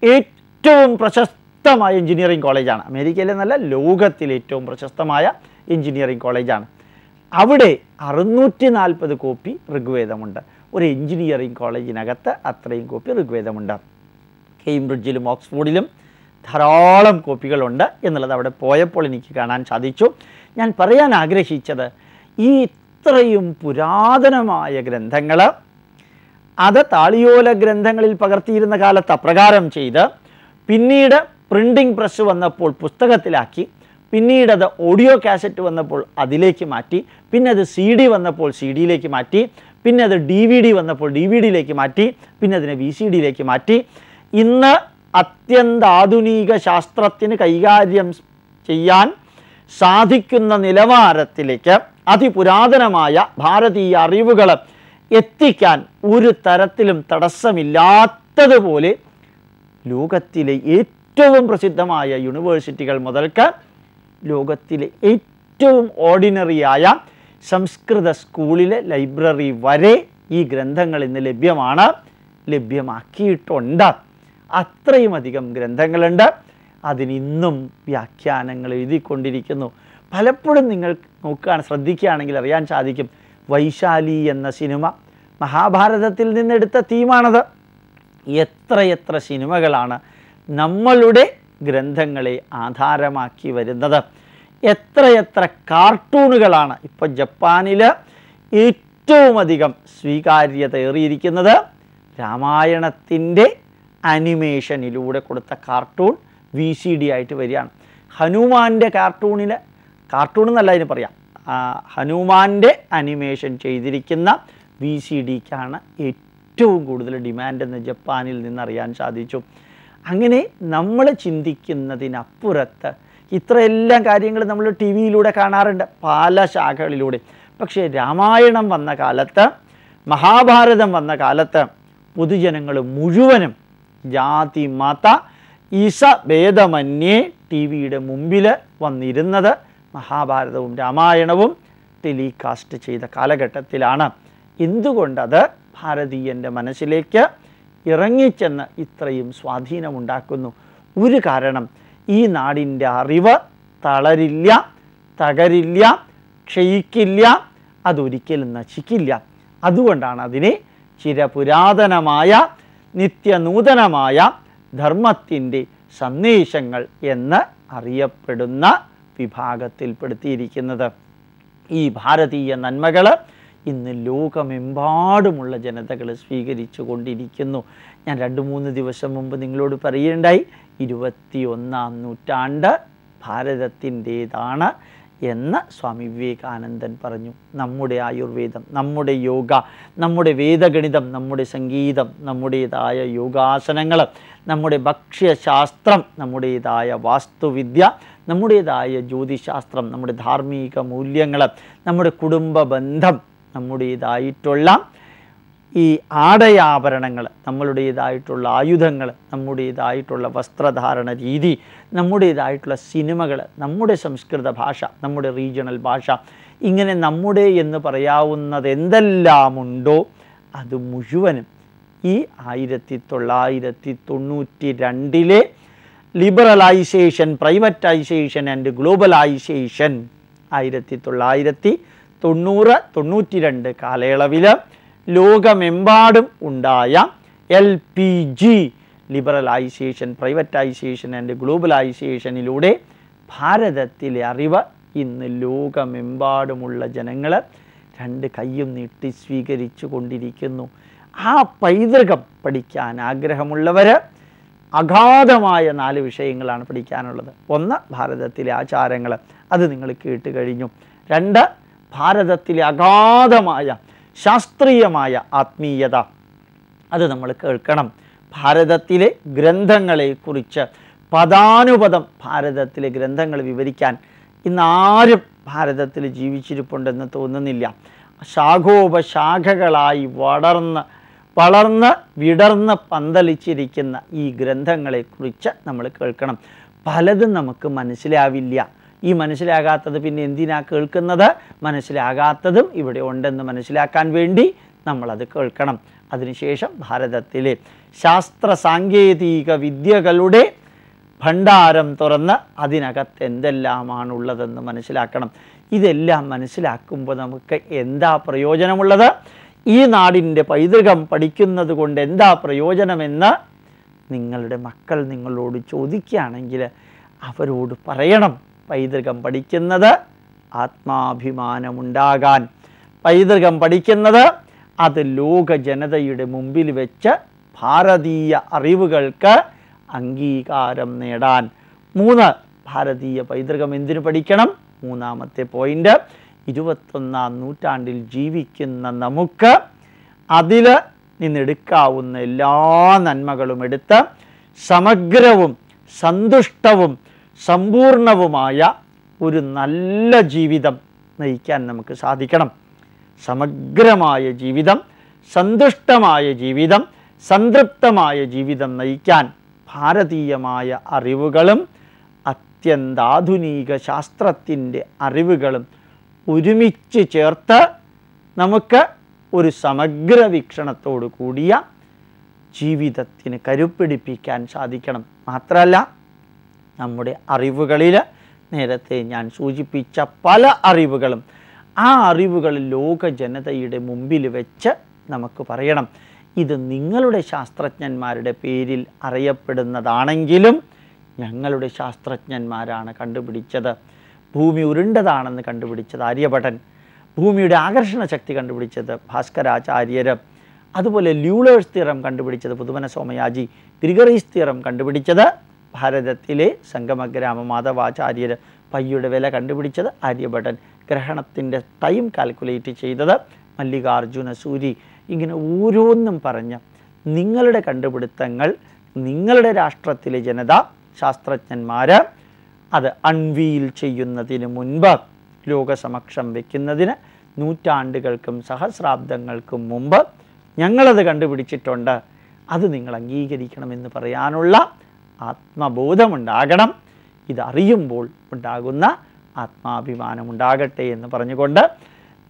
S1: ഏറ്റവും പ്രശസ്തമായ എഞ്ചിനീയറിംഗ് കോളേജാണ് അമേരിക്കയിലെന്നല്ല ലോകത്തിലെ ഏറ്റവും പ്രശസ്തമായ എഞ്ചിനീയറിംഗ് കോളേജാണ്. അവിടെ അറുന്നൂറ്റി നാൽപ്പത് കോപ്പി ഋഗ്വേദമുണ്ട്. ഒരു എഞ്ചിനീയറിംഗ് കോളേജിനകത്ത് അത്രയും കോപ്പി ഋഗ്വേദമുണ്ട്. കേംബ്രിഡ്ജിലും ഓക്സ്ഫോർഡിലും ധാരാളം കോപ്പികളുണ്ട് എന്നുള്ളത് അവിടെ പോയപ്പോൾ എനിക്ക് കാണാൻ സാധിച്ചു. ഞാൻ പറയാൻ ആഗ്രഹിച്ചത് ഈ ഇത്രയും പുരാതനമായ ഗ്രന്ഥങ്ങൾ അത് താളിയോല ഗ്രന്ഥങ്ങളിൽ പകർത്തിയിരുന്ന കാലത്ത് അപ്രകാരം ചെയ്ത് പിന്നീട് പ്രിന്റിംഗ് പ്രസ് വന്നപ്പോൾ പുസ്തകത്തിലാക്കി പിന്നീട് അത് ഓഡിയോ കാസറ്റ് വന്നപ്പോൾ അതിലേക്ക് മാറ്റി പിന്നെ അത് സി ഡി വന്നപ്പോൾ സി ഡിയിലേക്ക് മാറ്റി പിന്നെ അത് ഡി വി ഡി വന്നപ്പോൾ ഡി വി ഡിയിലേക്ക് മാറ്റി പിന്നെ അതിനെ വി സി ഡിയിലേക്ക് മാറ്റി. ഇന്ന് അത്യന്താധുനിക ശാസ്ത്രത്തിന് കൈകാര്യം ചെയ്യാൻ സാധിക്കുന്ന നിലവാരത്തിലേക്ക് അതിപുരാതനമായ ഭാരതീയ അറിവുകൾ എത്തിക്കാൻ ഒരു തരത്തിലും തടസ്സമില്ലാത്തതുപോലെ ലോകത്തിലെ ഏറ്റവും പ്രസിദ്ധമായ യൂണിവേഴ്സിറ്റികൾ മുതൽക്ക് ലോകത്തിലെ ഏറ്റവും ഓർഡിനറിയായ സംസ്കൃത സ്കൂളിലെ ലൈബ്രറി വരെ ഈ ഗ്രന്ഥങ്ങൾ ഇന്ന് ലഭ്യമാണ്. ലഭ്യമാക്കിയിട്ടുണ്ട്. അത്രയും അധികം ഗ്രന്ഥങ്ങളുണ്ട്. അതിനിന്നും വ്യാഖ്യാനങ്ങൾ എഴുതിക്കൊണ്ടിരിക്കുന്നു. പലപ്പോഴും നിങ്ങൾ നോക്കുകയാണ് ശ്രദ്ധിക്കുകയാണെങ്കിൽ അറിയാൻ സാധിക്കും വൈശാലി എന്ന സിനിമ മഹാഭാരതത്തിൽ നിന്നെടുത്ത തീമാണത്. എത്രയെത്ര സിനിമകളാണ് നമ്മളുടെ ഗ്രന്ഥങ്ങളെ ആധാരമാക്കി വരുന്നത്. എത്രയെത്ര കാർട്ടൂണുകളാണ് ഇപ്പോൾ ജപ്പാനിൽ ഏറ്റവും അധികം സ്വീകാര്യത ഏറിയിരിക്കുന്നത് രാമായണത്തിന്റെ അനിമേഷനിലൂടെ കൊടുത്ത കാർട്ടൂൺ വി സി ഡി ആയിട്ട് വരികയാണ്. ഹനുമാന്റെ കാർട്ടൂണിൽ കാർട്ടൂൺ എന്നല്ല അതിന് പറയാം. ഹനുമാന്റെ അനിമേഷൻ ചെയ്തിരിക്കുന്ന വി സി ഡിക്കാണ് ഏറ്റവും കൂടുതൽ ഡിമാൻഡ് എന്ന് ജപ്പാനിൽ നിന്നറിയാൻ സാധിച്ചു. അങ്ങനെ നമ്മൾ ചിന്തിക്കുന്നതിനപ്പുറത്ത് ഇത്രയെല്ലാം കാര്യങ്ങൾ നമ്മൾ ടി വിയിലൂടെ കാണാറുണ്ട് പല ശാഖകളിലൂടെ. പക്ഷേ രാമായണം വന്ന കാലത്ത് മഹാഭാരതം വന്ന കാലത്ത് പൊതുജനങ്ങൾ മുഴുവനും ജാതി മത ഈസ ഭേദമന്യേ ടി വിയുടെ മുമ്പിൽ വന്നിരുന്നത് മഹാഭാരതവും രാമായണവും ടെലികാസ്റ്റ് ചെയ്ത കാലഘട്ടത്തിലാണ്. എന്തുകൊണ്ടത്? ഭാരതീയന്റെ മനസ്സിലേക്ക് ഇറങ്ങിച്ചെന്ന് ഇത്രയും സ്വാധീനമുണ്ടാക്കുന്നു. ഒരു കാരണം ഈ നാടിന്റെ അറിവ് തളരില്ല തകരില്ല ക്ഷയിക്കില്ല അതൊരിക്കലും നശിക്കില്ല. അതുകൊണ്ടാണ് അതിനെ ചിരപുരാതനമായ നിത്യനൂതനമായ ധർമ്മത്തിന്റെ സന്ദേശങ്ങൾ എന്ന് അറിയപ്പെടുന്ന വിഭാഗത്തിൽപ്പെടുത്തിയിരിക്കുന്നത്. ഈ ഭാരതീയ നന്മകൾ ഇന്ന് ലോകമെമ്പാടുമുള്ള ജനതകൾ സ്വീകരിച്ചു കൊണ്ടിരിക്കുന്നു. ഞാൻ രണ്ട് മൂന്ന് ദിവസം മുമ്പ് നിങ്ങളോട് പറയുകയുണ്ടായി ഇരുപത്തി ഒന്നാം നൂറ്റാണ്ട് ഭാരതത്തിന്റേതാണ് എന്ന് സ്വാമി വിവേകാനന്ദൻ പറഞ്ഞു. നമ്മുടെ ആയുർവേദം നമ്മുടെ യോഗ നമ്മുടെ വേദഗണിതം നമ്മുടെ സംഗീതം നമ്മുടേതായ യോഗാസനങ്ങൾ നമ്മുടെ ഭക്ഷ്യശാസ്ത്രം നമ്മുടേതായ വാസ്തുവിദ്യ നമ്മുടേതായ ജ്യോതിശാസ്ത്രം നമ്മുടെ ധാർമ്മിക മൂല്യങ്ങൾ നമ്മുടെ കുടുംബ ബന്ധം നമ്മുടേതായിട്ടുള്ള ഈ ആടയാഭരണങ്ങൾ നമ്മളുടേതായിട്ടുള്ള ആയുധങ്ങൾ നമ്മുടേതായിട്ടുള്ള വസ്ത്രധാരണ രീതി നമ്മുടേതായിട്ടുള്ള സിനിമകൾ നമ്മുടെ സംസ്കൃത ഭാഷ നമ്മുടെ റീജിയണൽ ഭാഷ ഇങ്ങനെ നമ്മുടെ എന്ന് പറയാവുന്നത് എന്തെല്ലാമുണ്ടോ അത് മുഴുവനും ഈ ആയിരത്തി തൊള്ളായിരത്തി തൊണ്ണൂറ്റി രണ്ടിലെ ലിബറലൈസേഷൻ പ്രൈവറ്റൈസേഷൻ ആൻഡ് ഗ്ലോബലൈസേഷൻ ആയിരത്തി തൊള്ളായിരത്തി തൊണ്ണൂറ് തൊണ്ണൂറ്റി രണ്ട് കാലയളവിൽ ലോകമെമ്പാടും ഉണ്ടായ L P G liberalisation privatisation and ഗ്ലോബലൈസേഷനിലൂടെ ഭാരതത്തിലെ അറിവ് ഇന്ന് ലോകമെമ്പാടുമുള്ള ജനങ്ങൾ രണ്ട് കൈയും നീട്ടി സ്വീകരിച്ചു കൊണ്ടിരിക്കുന്നു. ആ പൈതൃകം പഠിക്കാൻ ആഗ്രഹമുള്ളവർ അഗാധമായ നാല് വിഷയങ്ങളാണ് പഠിക്കാനുള്ളത്. ഒന്ന് ഭാരതത്തിലെ ആചാരങ്ങൾ അത് നിങ്ങൾ കേട്ട് കഴിഞ്ഞു. രണ്ട് ഭാരതത്തിലെ അഗാധമായ ശാസ്ത്രീയമായ ആത്മീയത. അത് നമ്മൾ കേൾക്കണം. ഭാരതത്തിലെ ഗ്രന്ഥങ്ങളെക്കുറിച്ച് പദാനുപദം ഭാരതത്തിലെ ഗ്രന്ഥങ്ങൾ വിവരിക്കാൻ ഇന്നാരും ഭാരതത്തിൽ ജീവിച്ചിരിപ്പുണ്ടെന്ന് തോന്നുന്നില്ല. ശാഖോപശാഖകളായി വളർന്ന് വളർന്ന് വിടർന്ന് പന്തലിച്ചിരിക്കുന്ന ഈ ഗ്രന്ഥങ്ങളെക്കുറിച്ച് നമ്മൾ കേൾക്കണം. പലതും നമുക്ക് മനസ്സിലാവില്ല. ഈ മനസ്സിലാകാത്തത് പിന്നെ എന്തിനാ കേൾക്കുന്നത്? മനസ്സിലാകാത്തതും ഇവിടെ ഉണ്ടെന്ന് മനസ്സിലാക്കാൻ വേണ്ടി നമ്മളത് കേൾക്കണം. അതിനുശേഷം ഭാരതത്തിലെ ശാസ്ത്ര സാങ്കേതിക വിദ്യകളുടെ ഭണ്ഡാരം തുറന്ന് അതിനകത്ത് എന്തെല്ലാമാണുള്ളതെന്ന് മനസ്സിലാക്കണം. ഇതെല്ലാം മനസ്സിലാക്കുമ്പോൾ നമുക്ക് എന്താ പ്രയോജനമുള്ളത്? ഈ നാടിന്റെ പൈതൃകം പഠിക്കുന്നത് കൊണ്ട് എന്താ പ്രയോജനമെന്ന് നിങ്ങളുടെ മക്കൾ നിങ്ങളോട് ചോദിക്കുകയാണെങ്കിൽ അവരോട് പറയണം. പൈതൃകം പഠിക്കുന്നത് ആത്മാഭിമാനമുണ്ടാകാൻ. പൈതൃകം പഠിക്കുന്നത് അത് ലോക ജനതയുടെ മുമ്പിൽ വെച്ച് ഭാരതീയ അറിവുകൾക്ക് അംഗീകാരം നേടാൻ. മൂന്ന് ഭാരതീയ പൈതൃകം എന്തിനു പഠിക്കണം? മൂന്നാമത്തെ പോയിന്റ് ഇരുപത്തൊന്നാം നൂറ്റാണ്ടിൽ ജീവിക്കുന്ന നമുക്ക് അതിൽ നിന്നെടുക്കാവുന്ന എല്ലാ നന്മകളും എടുത്ത് സമഗ്രവും സന്തുഷ്ടവും സമ്പൂർണവുമായ ഒരു നല്ല ജീവിതം നയിക്കാൻ നമുക്ക് സാധിക്കണം. സമഗ്രമായ ജീവിതം സന്തുഷ്ടമായ ജീവിതം സംതൃപ്തമായ ജീവിതം നയിക്കാൻ ഭാരതീയമായ അറിവുകളും അത്യന്താധുനിക ശാസ്ത്രത്തിന്റെ അറിവുകളും ഒരുമിച്ച് ചേർത്ത് നമുക്ക് ഒരു സമഗ്ര വീക്ഷണത്തോടു കൂടിയ ജീവിതത്തിന് കരുപ്പിടിപ്പിക്കാൻ സാധിക്കണം. മാത്രമല്ല നമ്മുടെ അറിവുകളിൽ നേരത്തെ ഞാൻ സൂചിപ്പിച്ച പല അറിവുകളും ആ അറിവുകൾ ലോക ജനതയുടെ മുമ്പിൽ വെച്ച് നമുക്ക് പറയണം. ഇത് നിങ്ങളുടെ ശാസ്ത്രജ്ഞന്മാരുടെ പേരിൽ അറിയപ്പെടുന്നതാണെങ്കിലും ഞങ്ങളുടെ ശാസ്ത്രജ്ഞന്മാരാണ് കണ്ടുപിടിച്ചത്. ഭൂമി ഉരുണ്ടതാണെന്ന് കണ്ടുപിടിച്ചത് ആര്യഭട്ടൻ. ഭൂമിയുടെ ആകർഷണ ശക്തി കണ്ടുപിടിച്ചത് ഭാസ്കരാചാര്യർ അതുപോലെ ല്യൂളേഴ്സ് തിയറം കണ്ടുപിടിച്ചത് പുതുമന സോമയാജി ഗ്രിഗറീസ് തിയറം കണ്ടുപിടിച്ചത് ഭാരതത്തിലെ സംഗമഗ്രാമ മാധവാചാര്യർ പയ്യുടെ വില കണ്ടുപിടിച്ചത് ആര്യഭട്ടൻ. ഗ്രഹണത്തിന്റെ ടൈം കാൽക്കുലേറ്റ് ചെയ്തത് മല്ലികാർജുന സൂരി. ഇങ്ങനെ ഓരോന്നും പറഞ്ഞ് നിങ്ങളുടെ കണ്ടുപിടുത്തങ്ങൾ നിങ്ങളുടെ രാഷ്ട്രത്തിലെ ജനത ശാസ്ത്രജ്ഞന്മാർ അത് അൺവീൽ ചെയ്യുന്നതിന് മുൻപ് ലോകസമക്ഷം വയ്ക്കുന്നതിന് നൂറ്റാണ്ടുകൾക്കും സഹസ്രാബ്ദങ്ങൾക്കും മുമ്പ് ഞങ്ങളത് കണ്ടുപിടിച്ചിട്ടുണ്ട്. അത് നിങ്ങൾ അംഗീകരിക്കണമെന്ന് പറയാനുള്ള ആത്മബോധമുണ്ടാകണം. ഇതറിയുമ്പോൾ ഉണ്ടാകുന്ന ആത്മാഭിമാനമുണ്ടാകട്ടെ എന്ന് പറഞ്ഞുകൊണ്ട്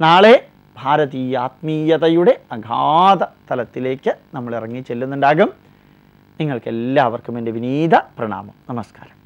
S1: നാളെ ഭാരതീയ ആത്മീയതയുടെ അഗാധ തലത്തിലേക്ക് നമ്മൾ ഇറങ്ങി ചെല്ലുന്നുണ്ടാകും നിങ്ങൾക്കെല്ലാവർക്കും എന്റെ വിനീത പ്രണാമം. നമസ്കാരം.